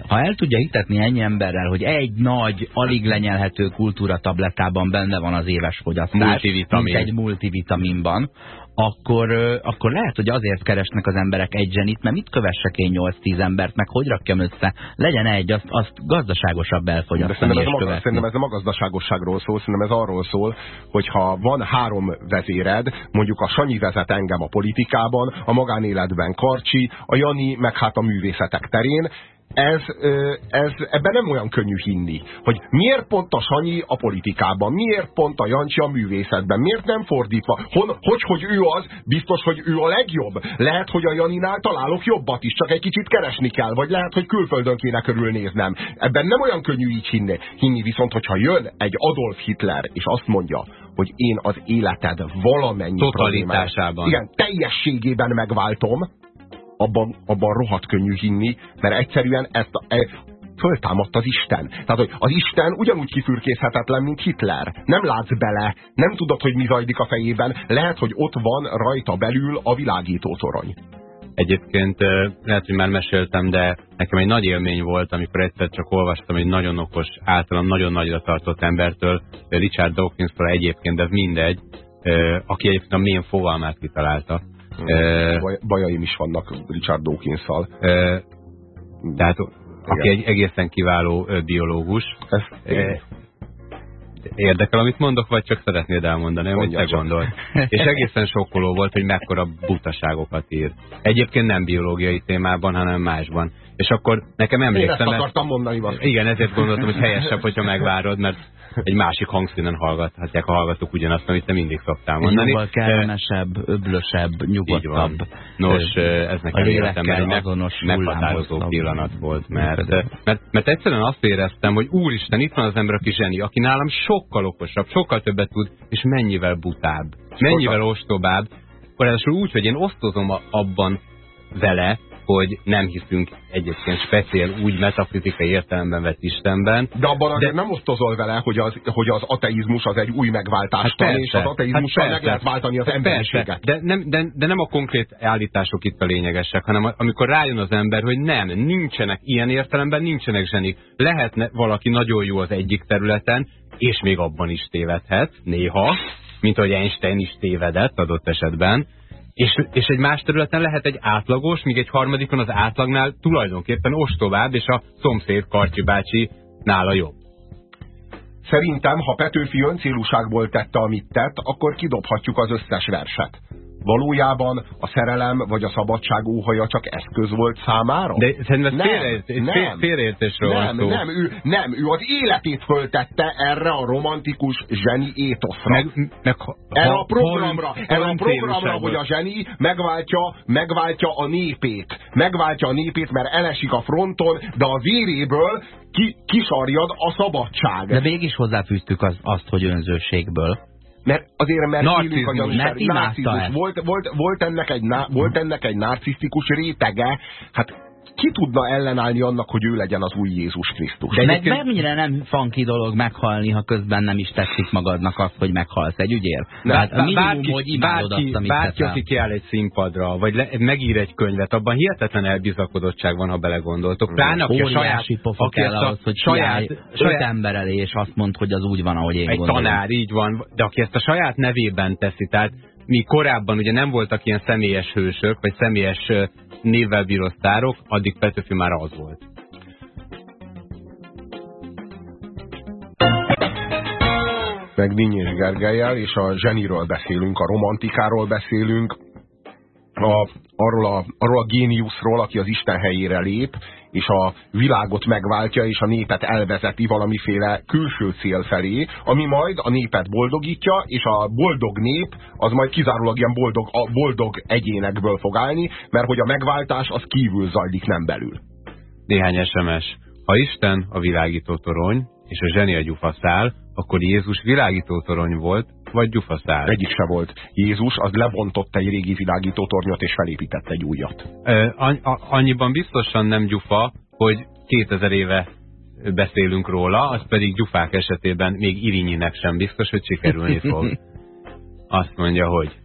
ha el tudja hitetni ennyi emberrel, hogy egy nagy, alig lenyelhető kultúra tablettában benne van az éves fogyasztás, multivitamin. mint egy multivitaminban, akkor, akkor lehet, hogy azért keresnek az emberek egy zsenit, mert mit kövessek én 8-10 embert, meg hogy rakjam össze, legyen egy, azt, azt gazdaságosabb elfogyasztani és ez maga, Szerintem ez a gazdaságosságról szól, szerintem ez arról szól, hogyha van három vezéred, mondjuk a Sanyi vezet engem a politikában, a magánéletben Karcsi, a Jani meg hát a művészetek terén, ez, ez, ebben nem olyan könnyű hinni, hogy miért pont a Sanyi a politikában, miért pont a Jancsi a művészetben, miért nem fordítva, Hon, hogy, hogy ő az, biztos, hogy ő a legjobb. Lehet, hogy a Janinál találok jobbat is, csak egy kicsit keresni kell, vagy lehet, hogy külföldön kéne körülnéznem. Ebben nem olyan könnyű így hinni, hinni viszont hogyha jön egy Adolf Hitler, és azt mondja, hogy én az életed valamennyi Totalitásában. Igen, teljességében megváltom, abban, abban rohadt könnyű hinni, mert egyszerűen ezt a, e, föltámadt az Isten. Tehát, hogy az Isten ugyanúgy kifürkészhetetlen, mint Hitler. Nem látsz bele, nem tudod, hogy mi zajlik a fejében. Lehet, hogy ott van rajta belül a világító torony. Egyébként lehet, hogy már meséltem, de nekem egy nagy élmény volt, amikor egyszer csak olvastam egy nagyon okos, általam nagyon nagyra tartott embertől, Richard Dawkins-tól egyébként, de mindegy, aki egyébként a mén fogalmát kitalálta Baj, bajaim is vannak Richard Dawkins-szal. Tehát aki egy egészen kiváló biológus. Ez Érdekel, amit mondok, vagy csak szeretnéd elmondani, amit te gondol. És egészen sokkoló volt, hogy mekkora butaságokat ír. Egyébként nem biológiai témában, hanem másban. És akkor nekem emlékszem... Én ezt akartam mondani. Van. Igen, ezért gondoltam, hogy helyesebb, hogyha megvárod, mert egy másik hangszínen hallgathatják a hallgatók ugyanazt, amit te mindig szoktál mondani. Jóval kellemesebb, öblösebb, nyugodtabb. Nos, ez nekem életemben meg, meghatározó pillanat volt, mert, mert, mert egyszerűen azt éreztem, hogy úristen, itt van az ember, aki zseni, aki nálam sokkal okosabb, sokkal többet tud, és mennyivel butább, mennyivel ostobább, ráadásul úgy, hogy én osztozom abban vele, hogy nem hiszünk egyébként speciál úgy metafizikai értelemben vett Istenben. De abban de... nem osztozol vele, hogy az, hogy az ateizmus az egy új megváltás, hát és az ateizmussal hát meg lehet váltani az hát emberiséget. De nem, de, de nem a konkrét állítások itt a lényegesek, hanem amikor rájön az ember, hogy nem, nincsenek ilyen értelemben, nincsenek zsenik. Lehetne valaki nagyon jó az egyik területen, és még abban is tévedhet, néha, mint ahogy Einstein is tévedett adott esetben, és, és egy más területen lehet egy átlagos, míg egy harmadikon az átlagnál tulajdonképpen ostobább, és a szomszéd Karcsi bácsi nála jobb. Szerintem, ha Petőfi öncélúságból tette, amit tett, akkor kidobhatjuk az összes verset valójában a szerelem vagy a szabadság óhaja csak eszköz volt számára? De szerintem nem, nem, félreértésről nem, van szó. Nem, ő, nem, ő az életét föltette erre a romantikus zseni étoszra. Meg, meg, ha, erre a programra, erre a programra, hogy a zseni megváltja, megváltja a népét. Megváltja a népét, mert elesik a fronton, de a véréből ki, kisarjad a szabadság. De mégis hozzáfűztük az, azt, hogy önzőségből. Mert azért, mert narcizmus, a mert narcizmus. Volt, volt, volt, ennek egy, volt ennek egy narcisztikus rétege, hát ki tudna ellenállni annak, hogy ő legyen az új Jézus Krisztus? De meg mennyire nem funky dolog meghalni, ha közben nem is tetszik magadnak azt, hogy meghalsz egy ügyér? Hát a minimum, bárki, hogy bárki, azt, bárki, aki kiáll egy színpadra, vagy le, megír egy könyvet, abban hihetetlen elbizakodottság van, ha belegondoltok. Pláne, aki a saját, aki kell ahhoz, hogy saját, saját ember elé, és azt mond, hogy az úgy van, ahogy én Egy gondolom. tanár, így van, de aki ezt a saját nevében teszi, tehát mi korábban ugye nem voltak ilyen személyes hősök, vagy személyes névvel bíró sztárok, addig Petőfi már az volt. Meg Dinnyés Gergelyel, és a zseniről beszélünk, a romantikáról beszélünk, a, arról, a, arról a géniuszról, aki az Isten helyére lép, és a világot megváltja, és a népet elvezeti valamiféle külső cél felé, ami majd a népet boldogítja, és a boldog nép az majd kizárólag ilyen boldog, a boldog egyénekből fog állni, mert hogy a megváltás az kívül zajlik, nem belül. Néhány SMS. Ha Isten a világító torony, és a zseni a gyufaszál, akkor Jézus világító torony volt, vagy gyufaszál? Egyik se volt. Jézus az lebontott egy régi világító tornyot, és felépített egy újat. E, annyiban biztosan nem gyufa, hogy 2000 éve beszélünk róla, az pedig gyufák esetében még Irinyinek sem biztos, hogy sikerülni fog. Azt mondja, hogy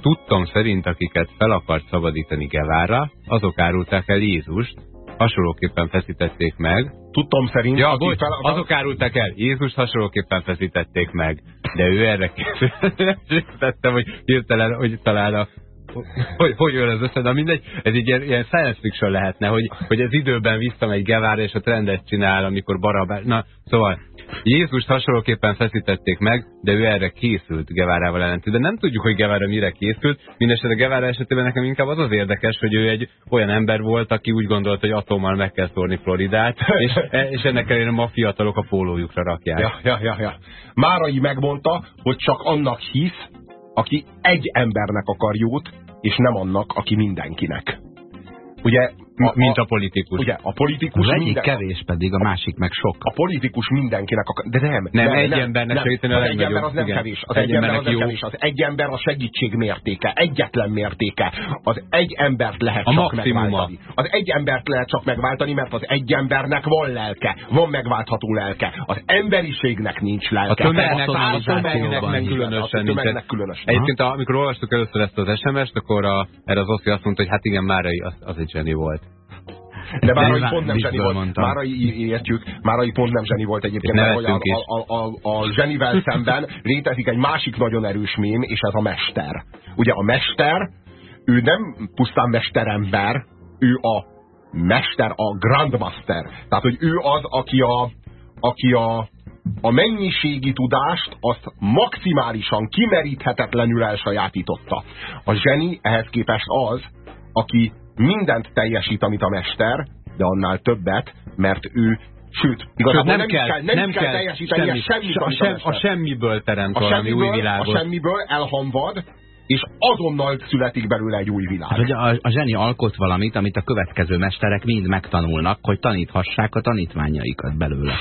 Tudtam szerint, akiket fel akart szabadítani Gevára, azok árulták el Jézust, hasonlóképpen feszítették meg. Tudtam szerint... Ja, bocs, fel... azok árulták el, Jézus hasonlóképpen feszítették meg, de ő erre készítettem, hogy hirtelen, hogy talán a hogy, hogy jön ez össze, de mindegy, ez így ilyen, ilyen science fiction lehetne, hogy, hogy ez időben visszamegy Gevára, és a trendet csinál, amikor barabás. Na, szóval Jézus hasonlóképpen feszítették meg, de ő erre készült Gevárával ellentő. De nem tudjuk, hogy Gevára mire készült. Mindenesetre Gevára esetében nekem inkább az az érdekes, hogy ő egy olyan ember volt, aki úgy gondolt, hogy atommal meg kell szórni Floridát, és, és ennek ellenére ma fiatalok a pólójukra rakják. Ja, ja, ja, ja. Márai megmondta, hogy csak annak hisz, aki egy embernek akar jót, és nem annak, aki mindenkinek. Ugye a, mint a politikus. Ugye, a politikus az minden... kevés pedig, a másik meg sok. A politikus mindenkinek, a, de nem. Nem, nem egy nem, embernek nem, segíteni a egy ember az nem igen. kevés. Az egy, egy ember az nem kevés. Az egy ember a segítség mértéke, egyetlen mértéke. Az egy embert lehet a csak maximuma. megváltani. Az egy embert lehet csak megváltani, mert az egy embernek van lelke, van megváltható lelke. Az emberiségnek nincs lelke. A tömegnek, a tömegnek meg különösen nincs. különösen. Egyébként amikor olvastuk először ezt az SMS-t, akkor a, erre az Oszi azt mondta, hogy hát igen, már az, az egy zseni volt. De Márai pont nem zseni volt. Márai, értjük, Márai pont nem zseni volt egyébként, mert hogy a, a, a, a zsenivel szemben létezik egy másik nagyon erős mém, és ez a mester. Ugye a mester, ő nem pusztán mesterember, ő a mester, a grandmaster. Tehát, hogy ő az, aki a, aki a, a mennyiségi tudást azt maximálisan, kimeríthetetlenül elsajátította. A zseni ehhez képest az, aki mindent teljesít, amit a mester, de annál többet, mert ő Sőt, igazából nem, nem kell, kell, nem, kell, kell teljesíteni semmi, semmit, a, sem, a, semmiből teremt a valami semmiből, új világot. A semmiből elhamvad, és azonnal születik belőle egy új világ. Hogy a, a zseni alkot valamit, amit a következő mesterek mind megtanulnak, hogy taníthassák a tanítványaikat belőle.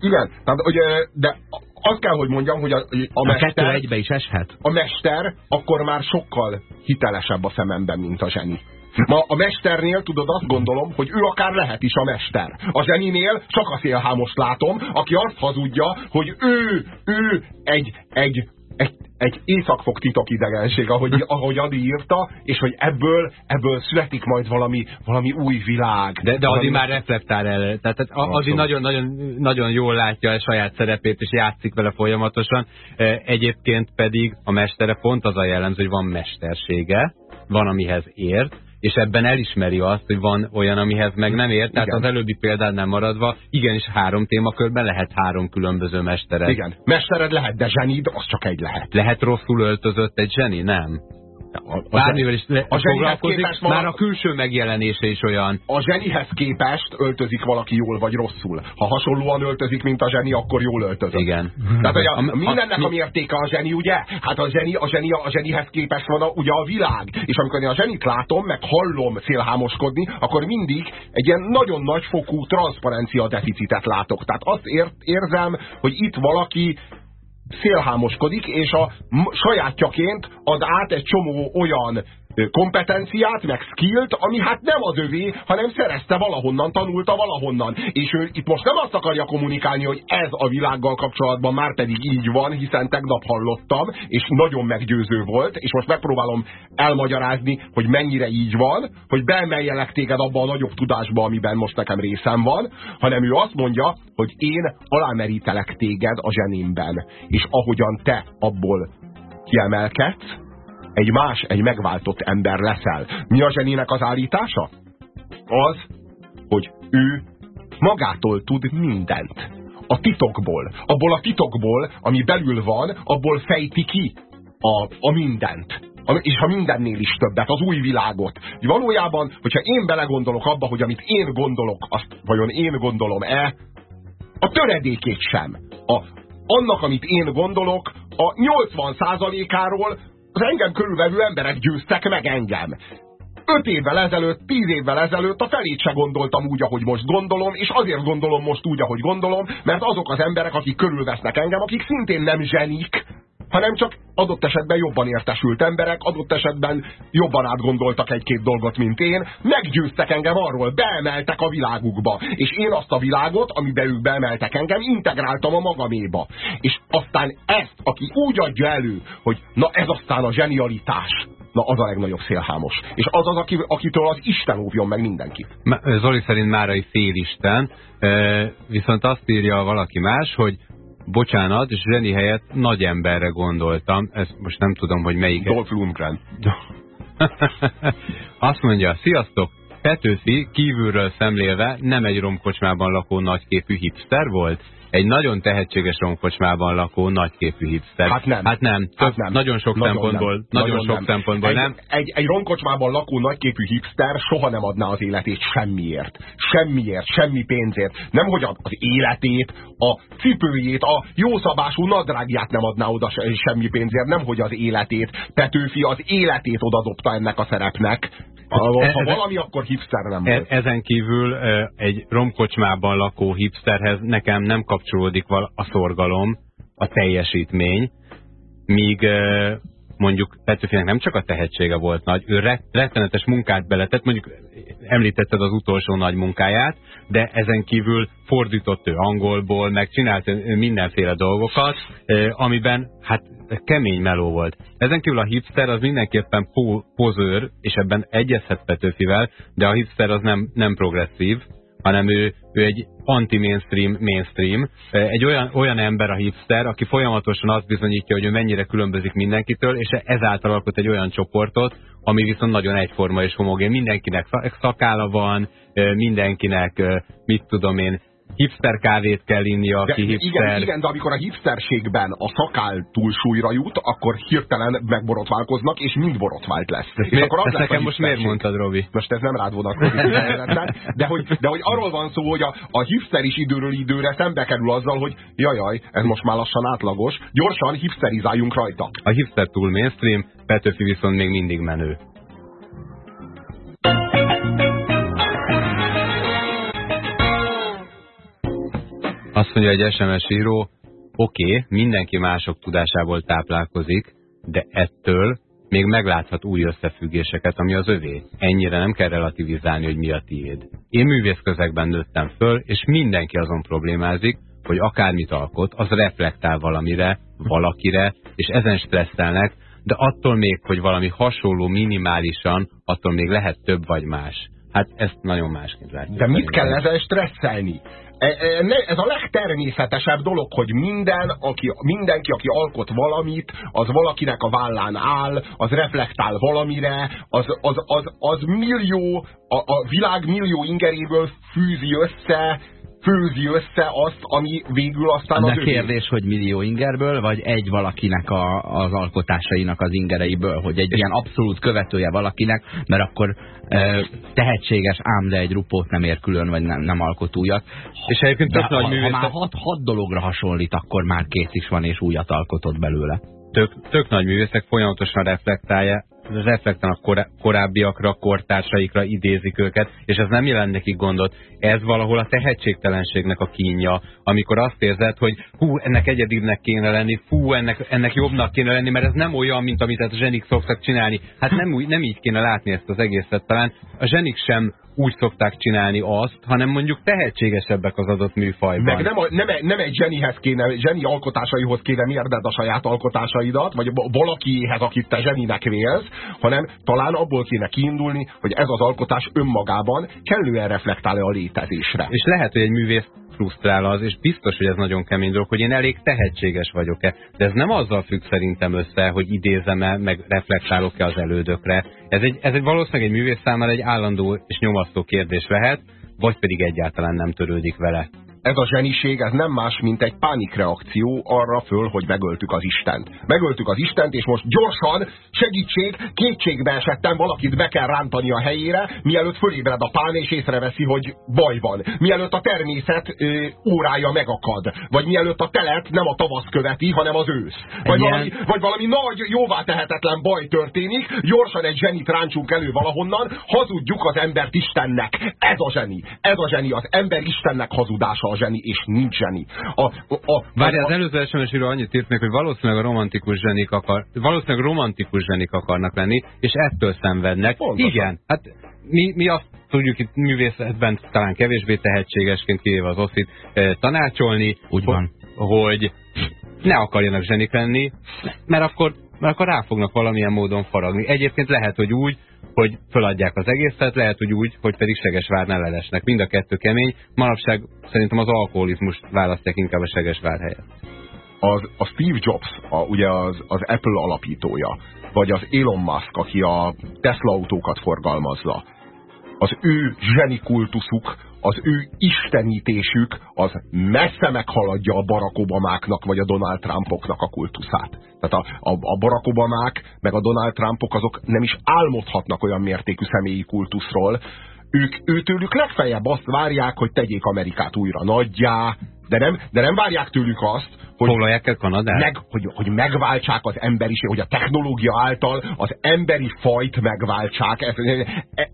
Igen, tehát, hogy, de azt kell, hogy mondjam, hogy a, a, a mester... egybe is eshet? A mester akkor már sokkal hitelesebb a szememben, mint a zseni. Ma a mesternél tudod azt gondolom, hogy ő akár lehet is a mester. A zseninél csak a szélhámost látom, aki azt hazudja, hogy ő, ő egy, egy, egy, egy északfog titok idegenség, ahogy, ahogy Adi írta, és hogy ebből, ebből születik majd valami, valami új világ. De, de Adi már reflektál el. Tehát, tehát Adi nagyon, nagyon, nagyon jól látja a saját szerepét, és játszik vele folyamatosan. E, egyébként pedig a mestere pont az a jellemző, hogy van mestersége, van amihez ért, és ebben elismeri azt, hogy van olyan, amihez meg nem ért. Tehát Igen. az előbbi példánál maradva, igenis három témakörben lehet három különböző mestered. Igen, mestered lehet, de zsenid az csak egy lehet. Lehet rosszul öltözött egy zseni? Nem. A, Bármivel is a foglalkozik, már a külső megjelenése is olyan. A zsenihez képest öltözik valaki jól vagy rosszul. Ha hasonlóan öltözik, mint a zseni, akkor jól öltözött. Igen. Tehát hogy a, a, mindennek a, a mértéke a zseni, ugye? Hát a zseni, a zseni, a zsenihez képest van a, ugye a világ. És amikor én a zsenit látom, meg hallom szélhámoskodni, akkor mindig egy ilyen nagyon nagy fokú transzparencia deficitet látok. Tehát azt ért, érzem, hogy itt valaki szélhámoskodik, és a sajátjaként ad át egy csomó olyan kompetenciát, meg skillt, ami hát nem az övé, hanem szerezte valahonnan, tanulta valahonnan. És ő itt most nem azt akarja kommunikálni, hogy ez a világgal kapcsolatban már pedig így van, hiszen tegnap hallottam, és nagyon meggyőző volt, és most megpróbálom elmagyarázni, hogy mennyire így van, hogy beemeljelek téged abba a nagyobb tudásba, amiben most nekem részem van, hanem ő azt mondja, hogy én alámerítelek téged a zsenimben, és ahogyan te abból kiemelkedsz, egy más, egy megváltott ember leszel. Mi a zsenének az állítása? Az, hogy ő magától tud mindent. A titokból. Abból a titokból, ami belül van, abból fejti ki a, a mindent. és ha mindennél is többet, az új világot. Valójában, hogyha én belegondolok abba, hogy amit én gondolok, azt vajon én gondolom-e, a töredékét sem. A, annak, amit én gondolok, a 80%-áról az engem körülvevő emberek győztek meg engem. Öt évvel ezelőtt, tíz évvel ezelőtt a felét se gondoltam úgy, ahogy most gondolom, és azért gondolom most úgy, ahogy gondolom, mert azok az emberek, akik körülvesznek engem, akik szintén nem zsenik, hanem csak adott esetben jobban értesült emberek, adott esetben jobban átgondoltak egy-két dolgot, mint én, meggyőztek engem arról, beemeltek a világukba, és én azt a világot, amiben ők beemeltek engem, integráltam a magaméba. És aztán ezt, aki úgy adja elő, hogy na ez aztán a zsenialitás, na az a legnagyobb szélhámos. És az az, aki, akitől az Isten óvjon meg mindenkit. Zoli szerint Márai félisten, viszont azt írja valaki más, hogy bocsánat, zseni helyett nagy emberre gondoltam. Ezt most nem tudom, hogy melyik. Dolph Lundgren. Azt mondja, sziasztok, Petőfi kívülről szemlélve nem egy romkocsmában lakó nagyképű hipster volt? Egy nagyon tehetséges romkocsmában lakó nagyképű hipster. Hát nem. Hát nem. Több, hát nem. Nagyon sok nagyon szempontból. Nem. Nagyon, nagyon sok nem. szempontból egy, nem. Egy, egy romkocsmában lakó nagyképű hipster soha nem adná az életét semmiért. Semmiért, semmi pénzért. Nem, hogy az életét, a cipőjét, a jószabású nadrágját nem adná oda semmi pénzért. Nem, hogy az életét. Petőfi az életét odadobta ennek a szerepnek. Ha, e- ha valami, akkor hipster nem e- volt. Ezen kívül egy romkocsmában lakó hipsterhez nekem nem kapcsolódik a szorgalom, a teljesítmény, míg mondjuk Petőfinek nem csak a tehetsége volt nagy, ő rettenetes munkát beletett, mondjuk említetted az utolsó nagy munkáját, de ezen kívül fordított ő angolból, meg csinált mindenféle dolgokat, amiben hát kemény meló volt. Ezen kívül a hipster az mindenképpen pozőr, és ebben egyezhet Petőfivel, de a hipster az nem, nem progresszív, hanem ő, ő egy anti-mainstream mainstream, egy olyan, olyan ember a hipster, aki folyamatosan azt bizonyítja, hogy ő mennyire különbözik mindenkitől, és ezáltal alkot egy olyan csoportot, ami viszont nagyon egyforma és homogén. Mindenkinek szakála van, mindenkinek, mit tudom én, hipster kávét kell inni, aki de, hipster. Igen, igen, de amikor a hipsterségben a szakál túlsúlyra jut, akkor hirtelen megborotválkoznak, és mind borotvált lesz. És mi, akkor az lesz nekem most miért mondtad, Robi? Most ez nem rád vonatkozik, de hogy, de hogy arról van szó, hogy a, a hipster is időről időre szembe kerül azzal, hogy jajaj, ez most már lassan átlagos, gyorsan hipsterizáljunk rajta. A hipster túl mainstream, Petőfi viszont még mindig menő. Azt mondja egy SMS író, oké, okay, mindenki mások tudásából táplálkozik, de ettől még megláthat új összefüggéseket, ami az övé. Ennyire nem kell relativizálni, hogy mi a tiéd. Én művészközegben nőttem föl, és mindenki azon problémázik, hogy akármit alkot, az reflektál valamire, valakire, és ezen stresszelnek, de attól még, hogy valami hasonló minimálisan, attól még lehet több vagy más. Hát ezt nagyon másként látjuk. De mit kell ezen stresszelni? E, e, ez a legtermészetesebb dolog, hogy minden, aki, mindenki, aki alkot valamit, az valakinek a vállán áll, az reflektál valamire, az, az, az, az millió, a, a világ millió ingeréből fűzi össze főzi össze azt, ami végül aztán De az kérdés, hogy millió ingerből, vagy egy valakinek a, az alkotásainak az ingereiből, hogy egy ilyen abszolút követője valakinek, mert akkor e, tehetséges, ám de egy rupót nem ér külön, vagy nem, nem alkot újat. És egyébként tök nagy művészet... Ha már hat, hat dologra hasonlít, akkor már két is van, és újat alkotott belőle. Tök, tök nagy művészek folyamatosan reflektálja, reflektálnak kor korábbiakra, kortársaikra, idézik őket, és ez nem jelent nekik gondot. Ez valahol a tehetségtelenségnek a kínja, amikor azt érzed, hogy hú, ennek egyedibnek kéne lenni, fú, ennek, ennek jobbnak kéne lenni, mert ez nem olyan, mint amit a zsenik szoktak csinálni. Hát nem, úgy, nem így kéne látni ezt az egészet. Talán a zsenik sem úgy szokták csinálni azt, hanem mondjuk tehetségesebbek az adott műfajban. Meg nem, a, nem, nem egy zsenihez kéne, zseni alkotásaihoz kéne mérded a saját alkotásaidat, vagy valakihez, akit te zseninek vélsz, hanem talán abból kéne kiindulni, hogy ez az alkotás önmagában kellően reflektál -e a létezésre. És lehet, hogy egy művész frusztrál az, és biztos, hogy ez nagyon kemény dolog, hogy én elég tehetséges vagyok-e. De ez nem azzal függ szerintem össze, hogy idézem-e, meg reflektálok-e az elődökre. Ez egy, ez egy valószínűleg egy művész számára egy állandó és nyomasztó kérdés lehet, vagy pedig egyáltalán nem törődik vele. Ez a zseniség, ez nem más, mint egy pánikreakció arra föl, hogy megöltük az Istent. Megöltük az Istent, és most gyorsan, segítség, kétségbe esettem, valakit be kell rántani a helyére, mielőtt fölébred a pán, és észreveszi, hogy baj van. Mielőtt a természet ö, órája megakad. Vagy mielőtt a telet nem a tavasz követi, hanem az ősz. Vagy, valami, vagy valami nagy, jóvá tehetetlen baj történik, gyorsan egy zsenit ráncsunk elő valahonnan, hazudjuk az embert Istennek. Ez a zseni. Ez a zseni. Az ember Istennek hazudása a zseni, és nincs zseni. A, a, Várj, az előző sms annyit írt még, hogy valószínűleg a romantikus zsenik akar, valószínűleg romantikus zsenik akarnak lenni, és ettől szenvednek. Pontosan. Igen, hát mi, mi azt tudjuk itt művészetben talán kevésbé tehetségesként kivéve az oszit eh, tanácsolni, Úgy van. hogy ne akarjanak zsenik lenni, mert akkor, mert akkor rá fognak valamilyen módon faragni. Egyébként lehet, hogy úgy, hogy feladják az egészet, lehet, hogy úgy, hogy pedig Segesvárnál lelesnek. Mind a kettő kemény. Manapság szerintem az alkoholizmus választják inkább a Segesvár helyett. Az, a Steve Jobs, a, ugye az, az Apple alapítója, vagy az Elon Musk, aki a Tesla autókat forgalmazza, az ő zsenikultuszuk, az ő istenítésük az messze meghaladja a Barack Obamáknak vagy a Donald Trumpoknak a kultuszát. Tehát a, a, a Barack Obamák meg a Donald Trumpok azok nem is álmodhatnak olyan mértékű személyi kultuszról. Ők őtőlük legfeljebb azt várják, hogy tegyék Amerikát újra nagyjá, de nem, de nem várják tőlük azt, hogy, Foglalják el Kanadát? Meg, hogy, hogy megváltsák az emberiség, hogy a technológia által az emberi fajt megváltsák. Ez,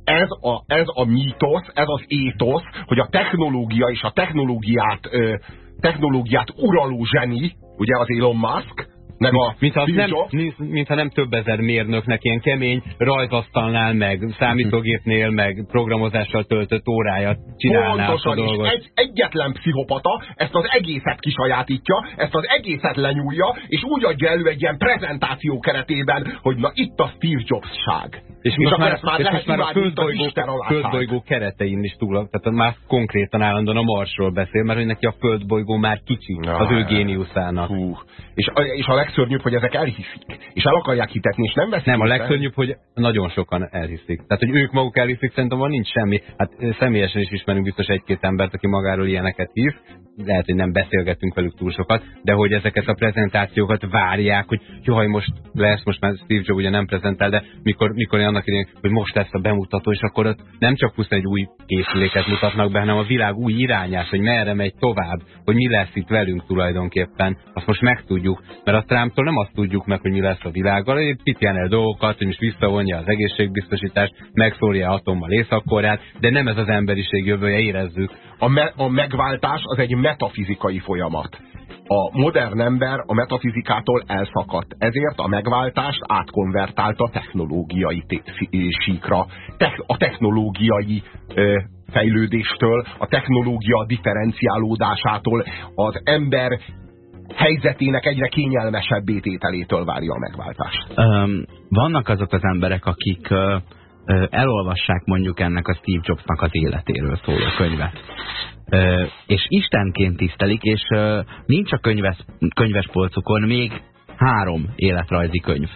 ez, a, ez a mítosz, ez az étosz, hogy a technológia és a technológiát, technológiát uraló zseni, ugye az Elon Musk, meg a mintha nem, mintha nem több ezer mérnöknek ilyen kemény rajzasztalnál, meg számítógépnél, meg programozással töltött órája csinálná Pontosan, a dolgot. Egy, egyetlen pszichopata ezt az egészet kisajátítja, ezt az egészet lenyúlja, és úgy adja elő egy ilyen prezentáció keretében, hogy na itt a Steve Jobs-ság. És, és most már, ezt már, és most már a földbolygó, földbolygó keretein is túl, tehát már konkrétan állandóan a Marsról beszél, mert hogy neki a földbolygó már kicsi ja, az ő géniuszának. Hú. És, és a legszörnyűbb, hogy ezek elhiszik. És el akarják hitetni, és nem veszik. Nem, a legszörnyűbb, hogy nagyon sokan elhiszik. Tehát, hogy ők maguk elhiszik, szerintem van nincs semmi. Hát személyesen is ismerünk biztos egy-két embert, aki magáról ilyeneket hisz. Lehet, hogy nem beszélgetünk velük túl sokat, de hogy ezeket a prezentációkat várják, hogy jaj, most lesz, most már Steve Jobs ugye nem prezentál, de mikor, mikor annak idején, hogy most lesz a bemutató, és akkor ott nem csak pusztán egy új készüléket mutatnak be, hanem a világ új irányát, hogy merre megy tovább, hogy mi lesz itt velünk tulajdonképpen, azt most megtudjuk, mert a Trumptól nem azt tudjuk meg, hogy mi lesz a világgal, hogy pitjen el dolgokat, hogy most visszavonja az egészségbiztosítást, megszórja atommal észak de nem ez az emberiség jövője, érezzük. A, me a megváltás az egy metafizikai folyamat a modern ember a metafizikától elszakadt. Ezért a megváltást átkonvertálta technológiai síkra. A technológiai fejlődéstől, a technológia differenciálódásától, az ember helyzetének egyre kényelmesebb tételétől várja a megváltást. Um, vannak azok az emberek, akik uh, elolvassák mondjuk ennek a Steve Jobsnak az életéről szóló könyvet. És Istenként tisztelik, és nincs a könyves, könyvespolcukon még három életrajzi könyv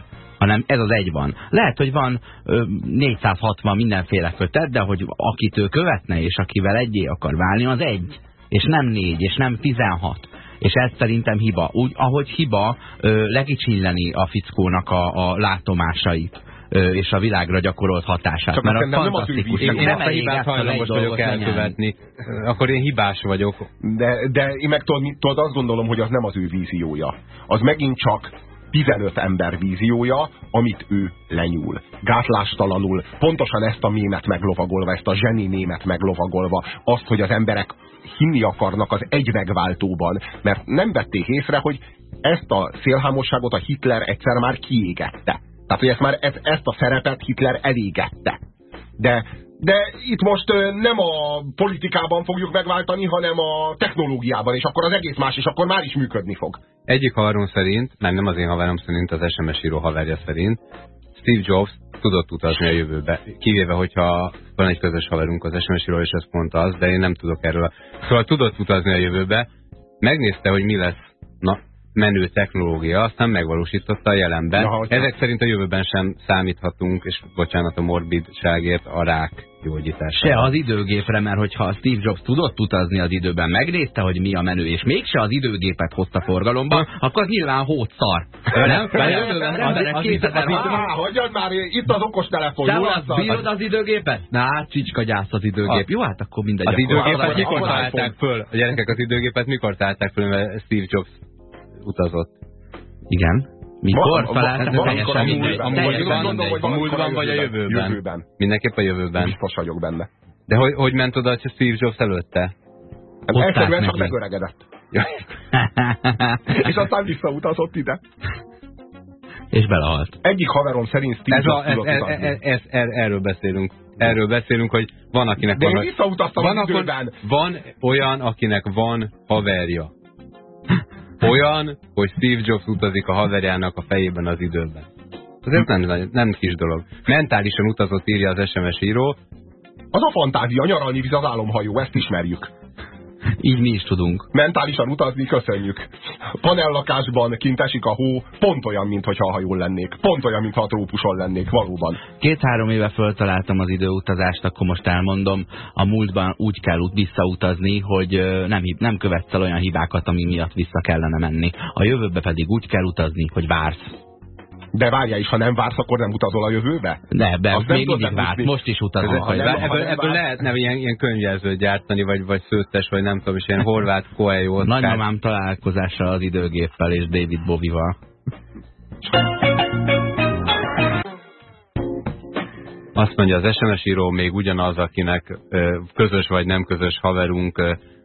hanem ez az egy van. Lehet, hogy van ö, 460 mindenféle kötet, de hogy akit ő követne, és akivel egyé akar válni, az egy. És nem négy, és nem 16. És ez szerintem hiba. Úgy, ahogy hiba ö, legicsinleni a fickónak a, a látomásait és a világra gyakorolt hatását. Csak mert az fantasztikus. Én, én nem a hibát hajlamos vagyok elkövetni. Akkor én hibás vagyok. De, de én meg tudod, tudod, azt gondolom, hogy az nem az ő víziója. Az megint csak 15 ember víziója, amit ő lenyúl. Gátlástalanul, pontosan ezt a mémet meglovagolva, ezt a zseni mémet meglovagolva, azt, hogy az emberek hinni akarnak az egymegváltóban, mert nem vették észre, hogy ezt a szélhámosságot a Hitler egyszer már kiégette. Tehát, hogy ezt, már, ezt, ezt a szerepet Hitler elégette. De, de itt most nem a politikában fogjuk megváltani, hanem a technológiában, és akkor az egész más, és akkor már is működni fog. Egyik haverom szerint, nem, nem az én haverom szerint, az SMS író haverja szerint, Steve Jobs tudott utazni a jövőbe. Kivéve, hogyha van egy közös haverunk az SMS és ez pont az, de én nem tudok erről. Szóval tudott utazni a jövőbe, megnézte, hogy mi lesz. Na, menő technológia, aztán megvalósította a jelenben. Ja, Ezek szerint a jövőben sem számíthatunk, és bocsánat a morbidságért, a rák gyógyítására. Se az időgépre, mert hogyha Steve Jobs tudott utazni az időben, megnézte, hogy mi a menő, és mégse az időgépet hozta forgalomba, akkor az nyilván hót szar. Nem? Hagyjad már, itt az okos telefon. Jó az, bírod az időgépet? Na, gyász az időgép. Jó, hát akkor mindegy. Az időgépet mikor találták föl? A gyerekek az időgépet mikor találták föl, mert Steve Jobs utazott? Igen. Mikor találtak teljesen mindegy. A múltban vagy a jövőben? Jövőben. Mindenképp a jövőben. Biztos vagyok benne. De hogy, hogy ment oda a Steve Jobs előtte? Egyszerűen csak megöregedett. és aztán visszautazott ide. És belehalt. Egyik haverom szerint Steve ez a, ez, ez, ez, ez, ez, Erről beszélünk. Erről beszélünk, hogy van akinek De van... Van, akkor, van olyan, akinek van haverja. Olyan, hogy Steve Jobs utazik a haverjának a fejében az időben. Ez nem, nem kis dolog. Mentálisan utazott írja az SMS író. Az a fantázia, nyaralni viz az álomhajó, ezt ismerjük. Így mi is tudunk. Mentálisan utazni, köszönjük. Panellakásban kint esik a hó, pont olyan, mintha a hajón lennék. Pont olyan, mintha a trópuson lennék, valóban. Két-három éve föltaláltam az időutazást, akkor most elmondom. A múltban úgy kell visszautazni, hogy nem, nem követsz el olyan hibákat, ami miatt vissza kellene menni. A jövőbe pedig úgy kell utazni, hogy vársz. De várja is, ha nem vársz, akkor nem utazol a jövőbe? Ne, be, Azt még mindig vársz, most is utazol. Ha nem, ebből, ebből lehetne ilyen, ilyen könyvjelzőt gyártani, vagy, vagy szőttes, vagy nem tudom, és ilyen horvát Coelho. Nagymamám találkozása az időgéppel és David Bovival. Azt mondja az SMS író még ugyanaz, akinek közös vagy nem közös haverunk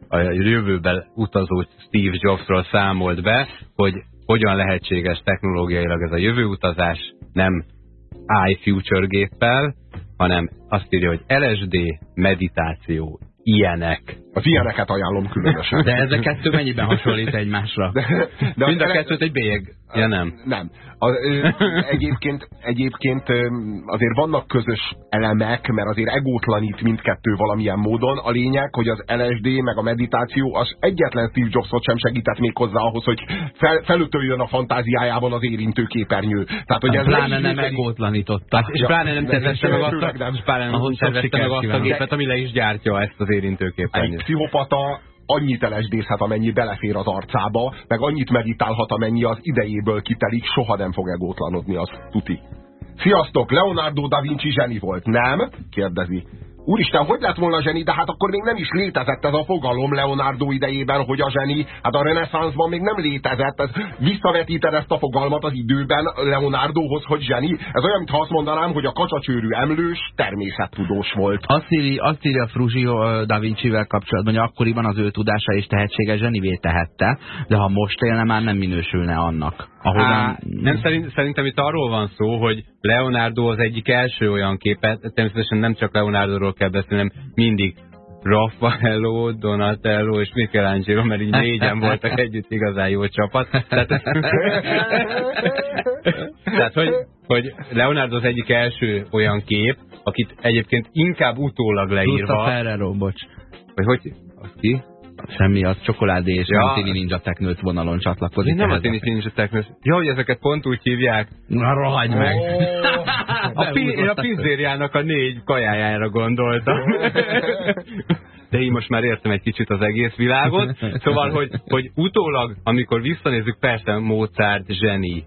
a jövőben utazó Steve Jobsról számolt be, hogy hogyan lehetséges technológiailag ez a jövőutazás, nem iFuture géppel, hanem azt írja, hogy LSD, meditáció, ilyenek. Az ilyeneket ajánlom különösen. De ez a kettő mennyiben hasonlít egymásra? De, de Mind a kettőt egy bélyeg. Ja nem. Nem. A, ö, egyébként, egyébként azért vannak közös elemek, mert azért egótlanít mindkettő valamilyen módon. A lényeg, hogy az LSD meg a meditáció az egyetlen Steve Jobsot sem segített még hozzá ahhoz, hogy fel, felütöljön a fantáziájában az érintő képernyő. Tehát, hogy ez pláne nem egótlanította. Hát, és pláne nem tezette meg azt, a, pláne nem meg azt a gépet, ami le is gyártja ezt az érintő képernyőt. Egy pszichopata annyit elesdészhet, amennyi belefér az arcába, meg annyit meditálhat, amennyi az idejéből kitelik, soha nem fog egótlanodni, az tuti. Sziasztok, Leonardo da Vinci zseni volt, nem? kérdezi. Úristen, hogy lett volna zseni, de hát akkor még nem is létezett ez a fogalom Leonardo idejében, hogy a zseni, hát a reneszánszban még nem létezett, ez visszavetíted ezt a fogalmat az időben Leonardohoz, hogy zseni. Ez olyan, mintha azt mondanám, hogy a kacsacsőrű emlős természettudós volt. Azt írja, azt írja Fruzsio Da Vinci-vel kapcsolatban, hogy akkoriban az ő tudása és tehetsége zsenivé tehette, de ha most élne, már nem minősülne annak. Ahogyan... Há, nem szerint, szerintem itt arról van szó, hogy Leonardo az egyik első olyan képet, természetesen nem csak Leonardo-ról kell beszélnem, mindig Raffaello, Donatello és Michelangelo, mert így négyen voltak együtt igazán jó csapat. Tehát, Tehát hogy, hogy Leonardo az egyik első olyan kép, akit egyébként inkább utólag leírva... Tudta Ferrero, bocs. Vagy hogy? Az ki? Semmi, az csokoládé és ja. Tini Ninja Technőt vonalon csatlakozik. Nem a Tini Ninja Technőt. Ja, hogy ezeket pont úgy hívják. Na, rohagy meg. Oh, a, pi a pizzériának a négy kajájára gondoltam. De én most már értem egy kicsit az egész világot. Szóval, hogy, hogy utólag, amikor visszanézzük, persze Mozart zseni,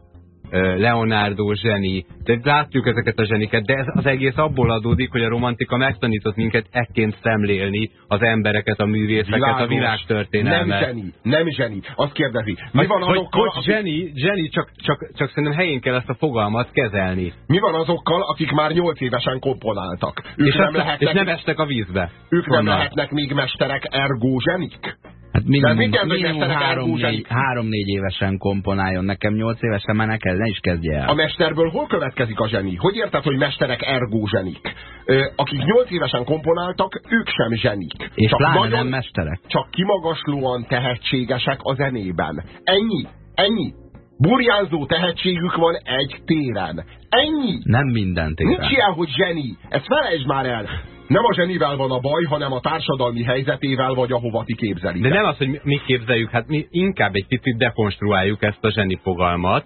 Leonardo zseni, de látjuk ezeket a zseniket, de ez az egész abból adódik, hogy a romantika megtanított minket ekként szemlélni az embereket, a művészeket, Világos. a világtörténelmet. Nem zseni, nem zseni. Azt kérdezi, mi van hogy, azokkal... Hogy akik... zseni, zseni csak, csak, csak szerintem helyén kell ezt a fogalmat kezelni. Mi van azokkal, akik már nyolc évesen komponáltak? Ők és, nem lehetnek, és nem estek a vízbe. Ők nem lehetnek még mesterek ergo zsenik? Hát minimum, minimum három-négy három, évesen komponáljon. Nekem nyolc évesen már neked, ne is kezdje el. A mesterből hol következik a zseni? Hogy érted, hogy mesterek ergo zsenik? Ö, akik nyolc évesen komponáltak, ők sem zsenik. És csak pláne nagyon, nem mesterek. Csak kimagaslóan tehetségesek a zenében. Ennyi. Ennyi. Burjánzó tehetségük van egy téren. Ennyi. Nem minden téren. Nincs ilyen, hogy zseni. Ezt felejtsd már el. Nem a zsenivel van a baj, hanem a társadalmi helyzetével, vagy ahova ti képzelitek. De nem az, hogy mi képzeljük, hát mi inkább egy picit dekonstruáljuk ezt a zseni fogalmat.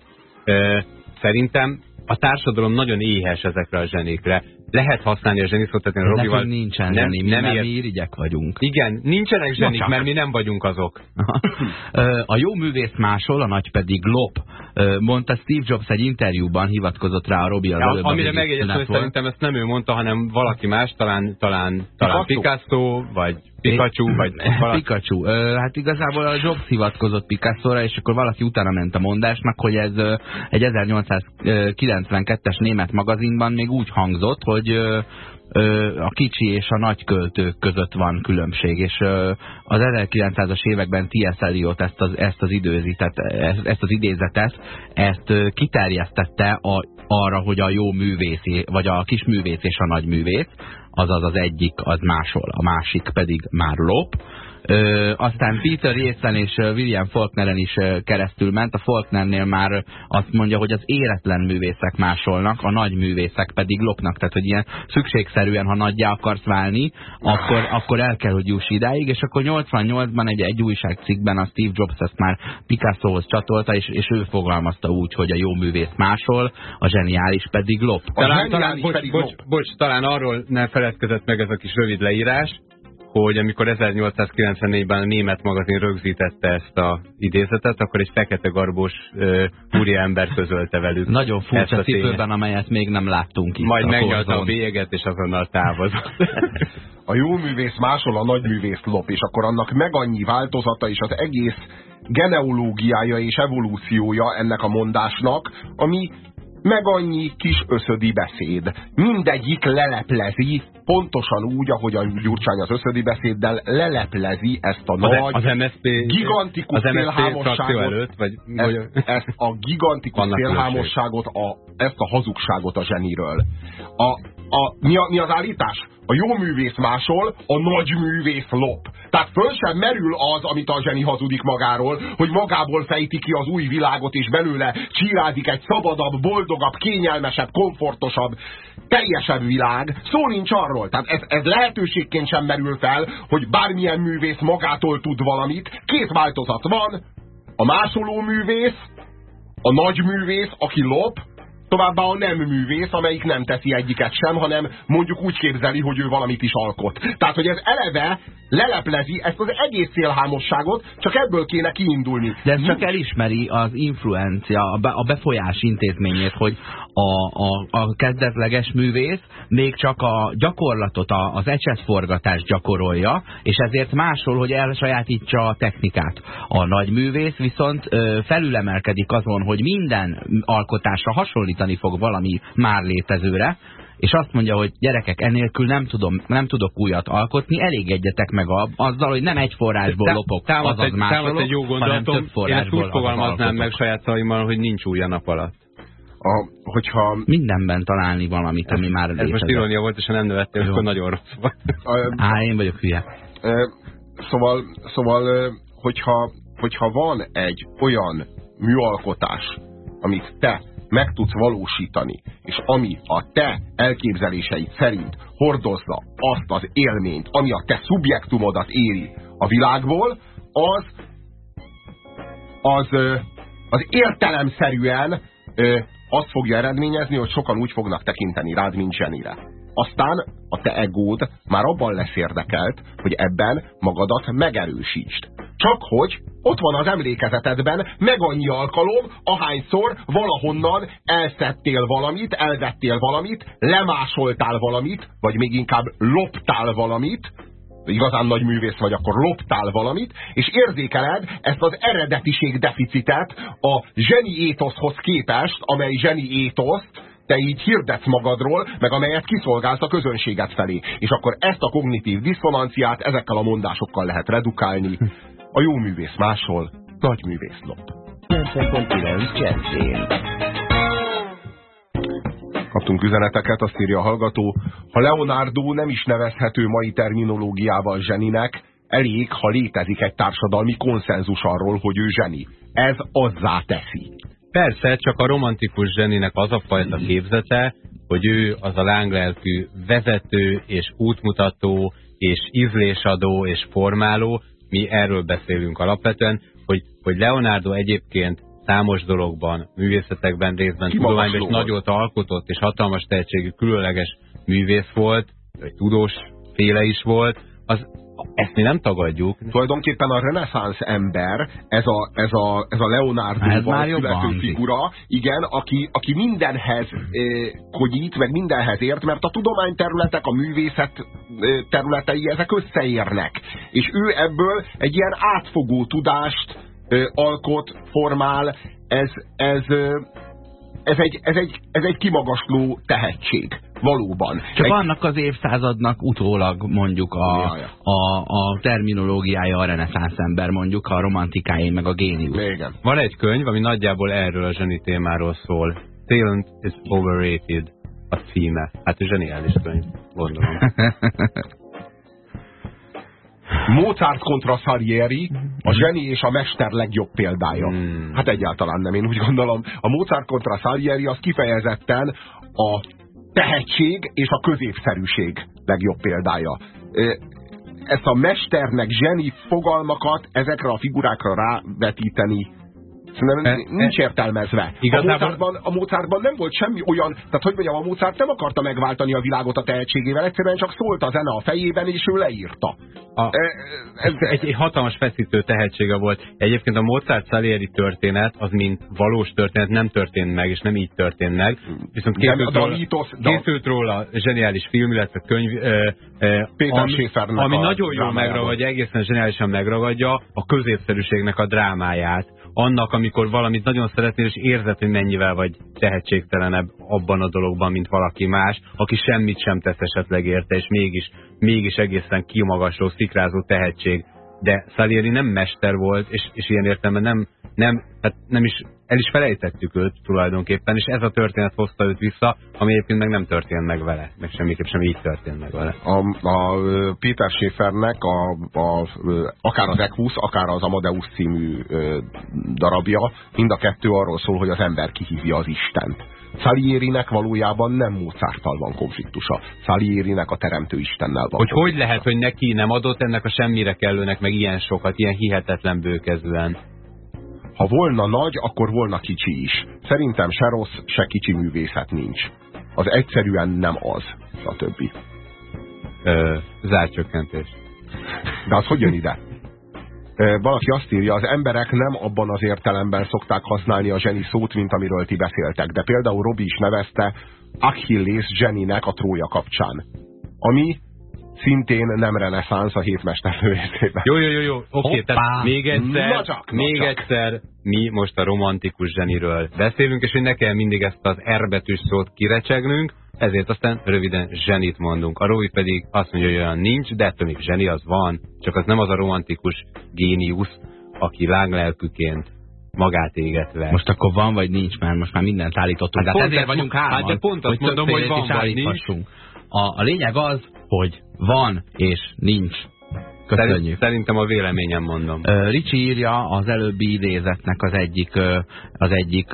Szerintem a társadalom nagyon éhes ezekre a zsenikre. Lehet használni a zseni szót, tehát én Robival... nincsen nem, zseni, mi nem, nem irigyek vagyunk. Igen, nincsenek zsenik, mert mi nem vagyunk azok. a jó művész másol, a nagy pedig lop. Mondta Steve Jobs egy interjúban, hivatkozott rá a Robi az ja, Amire megjegyeztem, hogy szerintem ezt nem ő mondta, hanem valaki más, talán, talán, talán Picasso, vagy Pikachu, vagy valaki. Pikachu. Hát igazából a Jobs hivatkozott Picasso-ra, és akkor valaki utána ment a mondásnak, hogy ez egy 1892-es német magazinban még úgy hangzott, hogy a kicsi és a nagy költők között van különbség, és az 1900-as években T.S. Eliot ezt az, ezt az időzítet, ezt az idézetet, ezt kiterjesztette a, arra, hogy a jó művész, vagy a kis művész és a nagy művész, azaz az egyik az másol, a másik pedig már lop. Ö, aztán Peter Yates-en és William Faulkneren is keresztül ment. A Faulknernél már azt mondja, hogy az éretlen művészek másolnak, a nagy művészek pedig lopnak. Tehát, hogy ilyen szükségszerűen, ha nagyjá akarsz válni, akkor, akkor el kell, hogy juss idáig, és akkor 88-ban egy, egy újságcikkben a Steve Jobs ezt már Picasso-hoz csatolta, és, és ő fogalmazta úgy, hogy a jó művész másol, a zseniális pedig lop. Talán, talán, bocs, bocs, bocs, talán arról ne feledkezett meg ez a kis rövid leírás, hogy amikor 1894-ben a német magazin rögzítette ezt a idézetet, akkor egy fekete garbós uh, ember közölte velük. Nagyon furcsa cipőben, amelyet még nem láttunk itt. Majd megnyalta a bélyeget, és azonnal távozott. a jó művész másol, a nagy művész lop, és akkor annak meg annyi változata, és az egész genealógiája és evolúciója ennek a mondásnak, ami meg annyi kis összödi beszéd. Mindegyik leleplezi, pontosan úgy, ahogy a Gyurcsány az összödi beszéddel leleplezi ezt a az nagy, az MSZP, gigantikus az MSZP előtt, vagy, ezt, ezt a gigantikus szélhámosságot, a, ezt a hazugságot a zseniről. A, a, mi, a, mi az állítás? A jó művész másol, a nagy művész lop. Tehát föl sem merül az, amit a zseni hazudik magáról, hogy magából fejti ki az új világot, és belőle csirázik egy szabadabb, boldogabb, kényelmesebb, komfortosabb, teljesebb világ. Szó nincs arról. Tehát ez, ez lehetőségként sem merül fel, hogy bármilyen művész magától tud valamit. Két változat van. A másoló művész, a nagy művész, aki lop, Továbbá a nem művész, amelyik nem teszi egyiket sem, hanem mondjuk úgy képzeli, hogy ő valamit is alkot. Tehát, hogy ez eleve leleplezi ezt az egész szélhámosságot, csak ebből kéne kiindulni. De ez csak elismeri az influencia, a befolyás intézményét, hogy a, a, a kezdetleges művész még csak a gyakorlatot, a, az ecsetforgatást gyakorolja, és ezért máshol, hogy elsajátítsa a technikát. A nagy művész viszont ö, felülemelkedik azon, hogy minden alkotásra hasonlítani fog valami már létezőre, és azt mondja, hogy gyerekek, enélkül nem, tudom, nem tudok újat alkotni, elég egyetek meg a, azzal, hogy nem egy forrásból lopok, támad egy, másolok, egy jó gondolatom, hanem több forrásból. Én úgy fogalmaznám meg saját szavaimmal, hogy nincs új a nap alatt. A, hogyha... Mindenben találni valamit, ami már Ez most irónia volt, és ha nem nevettél, akkor nagyon rossz volt. Á, én vagyok hülye. Szóval, szóval hogyha, hogyha van egy olyan műalkotás, amit te meg tudsz valósítani, és ami a te elképzeléseid szerint hordozza azt az élményt, ami a te szubjektumodat éri a világból, az az, az értelemszerűen azt fogja eredményezni, hogy sokan úgy fognak tekinteni rád, mint zsenire. Aztán a te egód már abban lesz érdekelt, hogy ebben magadat megerősítsd. Csak hogy ott van az emlékezetedben meg annyi alkalom, ahányszor valahonnan elszedtél valamit, elvettél valamit, lemásoltál valamit, vagy még inkább loptál valamit, igazán nagy művész vagy, akkor loptál valamit, és érzékeled ezt az eredetiség deficitet a zseni étoszhoz képest, amely zseni étoszt te így hirdetsz magadról, meg amelyet kiszolgálsz a közönséget felé. És akkor ezt a kognitív diszonanciát ezekkel a mondásokkal lehet redukálni. A jó művész máshol, nagy művész lop. 90.9 Jazzin kaptunk üzeneteket, azt írja a hallgató, ha Leonardo nem is nevezhető mai terminológiával zseninek, elég, ha létezik egy társadalmi konszenzus arról, hogy ő zseni. Ez azzá teszi. Persze, csak a romantikus zseninek az a fajta képzete, hogy ő az a lánglelkű vezető és útmutató és ízlésadó és formáló, mi erről beszélünk alapvetően, hogy, hogy Leonardo egyébként számos dologban, művészetekben, részben, tudományban is nagyot alkotott, és hatalmas tehetségű, különleges művész volt, vagy tudós féle is volt, az ezt mi nem tagadjuk. Tulajdonképpen a reneszánsz ember, ez a, ez a, ez a Leonardo születő figura, igen, aki, aki mindenhez eh, kogyít, meg mindenhez ért, mert a tudományterületek, a művészet eh, területei, ezek összeérnek. És ő ebből egy ilyen átfogó tudást eh, alkot, formál, ez, ez, ez, egy, ez, egy, ez egy kimagasló tehetség. Valóban. Csak egy... annak az évszázadnak utólag mondjuk a, ja, ja. a, a terminológiája a reneszánsz ember, mondjuk a romantikáé, meg a génius. Igen. Van egy könyv, ami nagyjából erről a zseni témáról szól. Talent is overrated a címe. Hát egy zseniális könyv, gondolom. Mozart kontra Salieri a zseni és a mester legjobb példája. Hmm. Hát egyáltalán nem, én úgy gondolom. A Mozart kontra Salieri az kifejezetten a tehetség és a középszerűség legjobb példája. Ezt a mesternek zseni fogalmakat ezekre a figurákra rávetíteni Szerintem e, nincs értelmezve. Igazából... A, Mozartban, a Mozartban nem volt semmi olyan, tehát hogy mondjam, a Mozart nem akarta megváltani a világot a tehetségével, egyszerűen csak szólt a zene a fejében, és ő leírta. A, e, ez egy, egy hatalmas feszítő tehetsége volt. Egyébként a Mozart Salieri történet, az mint valós történet nem történt meg, és nem így történt meg. Viszont készült, de, róla, de mítosz, de... készült róla zseniális film, illetve könyv, e, e, Péter ami, ami nagyon jól megragadja, egészen zseniálisan megragadja a középszerűségnek a drámáját annak, amikor valamit nagyon szeretnél, és érzed, hogy mennyivel vagy tehetségtelenebb abban a dologban, mint valaki más, aki semmit sem tesz esetleg érte, és mégis, mégis egészen kimagasló, szikrázó tehetség. De Salieri nem mester volt, és, és ilyen értelemben nem, nem, hát nem is, el is felejtettük őt tulajdonképpen, és ez a történet hozta őt vissza, ami egyébként meg nem történt meg vele, meg semmiképp sem így történt meg vele. A, a Péter Schäfernek a, a, akár az Equus, akár az Amadeus című darabja, mind a kettő arról szól, hogy az ember kihívja az Istent. Salierinek valójában nem Mozarttal van konfliktusa. Salierinek a teremtő Istennel van Hogy hogy lehet, hogy neki nem adott ennek a semmire kellőnek meg ilyen sokat, ilyen hihetetlen bőkezően? Ha volna nagy, akkor volna kicsi is. Szerintem se rossz, se kicsi művészet nincs. Az egyszerűen nem az, a többi. Ö, zárcsökkentés. De az hogy jön ide? valaki azt írja, az emberek nem abban az értelemben szokták használni a zseni szót, mint amiről ti beszéltek. De például Robi is nevezte Achilles zseninek a trója kapcsán. Ami szintén nem reneszánsz a hétmesterlő részében. Jó, jó, jó, jó. oké, okay, tehát még egyszer, na csak, na még csak. egyszer mi most a romantikus zseniről beszélünk, és hogy ne kell mindig ezt az erbetűs szót kirecsegnünk, ezért aztán röviden zsenit mondunk. A Rovi pedig azt mondja, hogy olyan nincs, de ettől még zseni az van, csak az nem az a romantikus géniusz, aki láglelküként magát égetve. Most akkor van vagy nincs, mert most már mindent állítottunk. Hát de hát ezért vagyunk hárman. Hát de pont azt hogy mondom, hogy van vagy nincs. A, a lényeg az, hogy van és nincs. Köszönjük. Szerintem a véleményem mondom. Ricsi írja az előbbi idézetnek az egyik, az egyik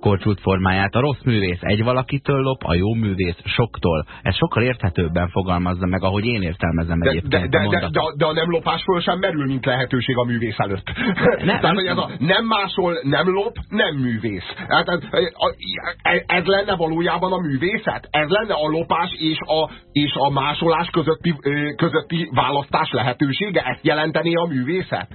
korcsút formáját. A rossz művész egy valakitől lop, a jó művész soktól. Ez sokkal érthetőbben fogalmazza meg, ahogy én értelmezem de, egyébként. De, de, de, de, de a nem lopásról sem merül, mint lehetőség a művész előtt. Nem, Tehát, hogy ez a nem másol, nem lop, nem művész. Hát ez, ez lenne valójában a művészet? Ez lenne a lopás és a, és a másolás közötti, közötti választás lehetőség? Lehetősége? Ezt jelentené a művészet?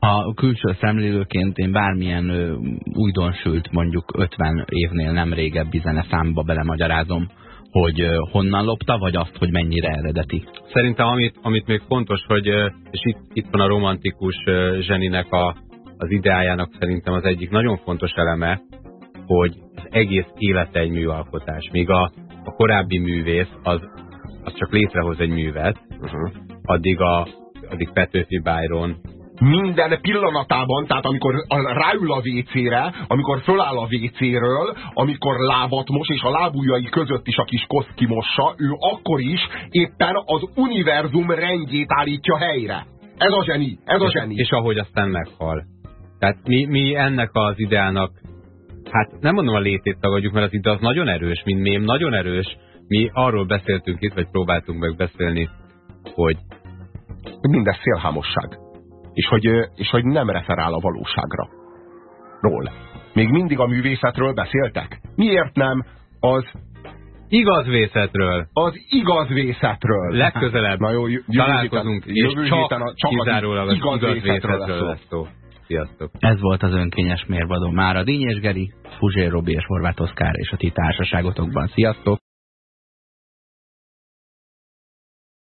A külső szemlélőként én bármilyen ö, újdonsült, mondjuk 50 évnél nem régebbi zeneszámba belemagyarázom, hogy ö, honnan lopta, vagy azt, hogy mennyire eredeti. Szerintem amit, amit még fontos, hogy, és itt, itt van a romantikus zseninek a, az ideájának szerintem az egyik nagyon fontos eleme, hogy az egész élete egy műalkotás. Míg a, a korábbi művész az, az csak létrehoz egy művet, uh -huh. Addig a addig Petőfi Byron. Minden pillanatában, tehát amikor ráül a WC-re, amikor föláll a WC-ről, amikor lábat mos, és a lábujjai között is a kis koszt kimossa, ő akkor is éppen az univerzum rendjét állítja helyre. Ez a zseni, ez a zseni. És, és ahogy aztán meghal. Tehát mi, mi ennek az ideának hát nem mondom a létét tagadjuk, mert az itt az nagyon erős, mint mém, nagyon erős. Mi arról beszéltünk itt, vagy próbáltunk meg beszélni, hogy mindez szélhámosság. És hogy, és hogy nem referál a valóságra. Ról. Még mindig a művészetről beszéltek? Miért nem az Igazvészetről. Az igazvészetről. Legközelebb Na jó, találkozunk, és jövő csak, a, csak kizárólag az igazvészetről lesz szó. Sziasztok! Ez volt az önkényes mérvadó. Már a Díny és Geri, Fuzsér Robi és Horváth Oszkár és a ti társaságotokban. Sziasztok!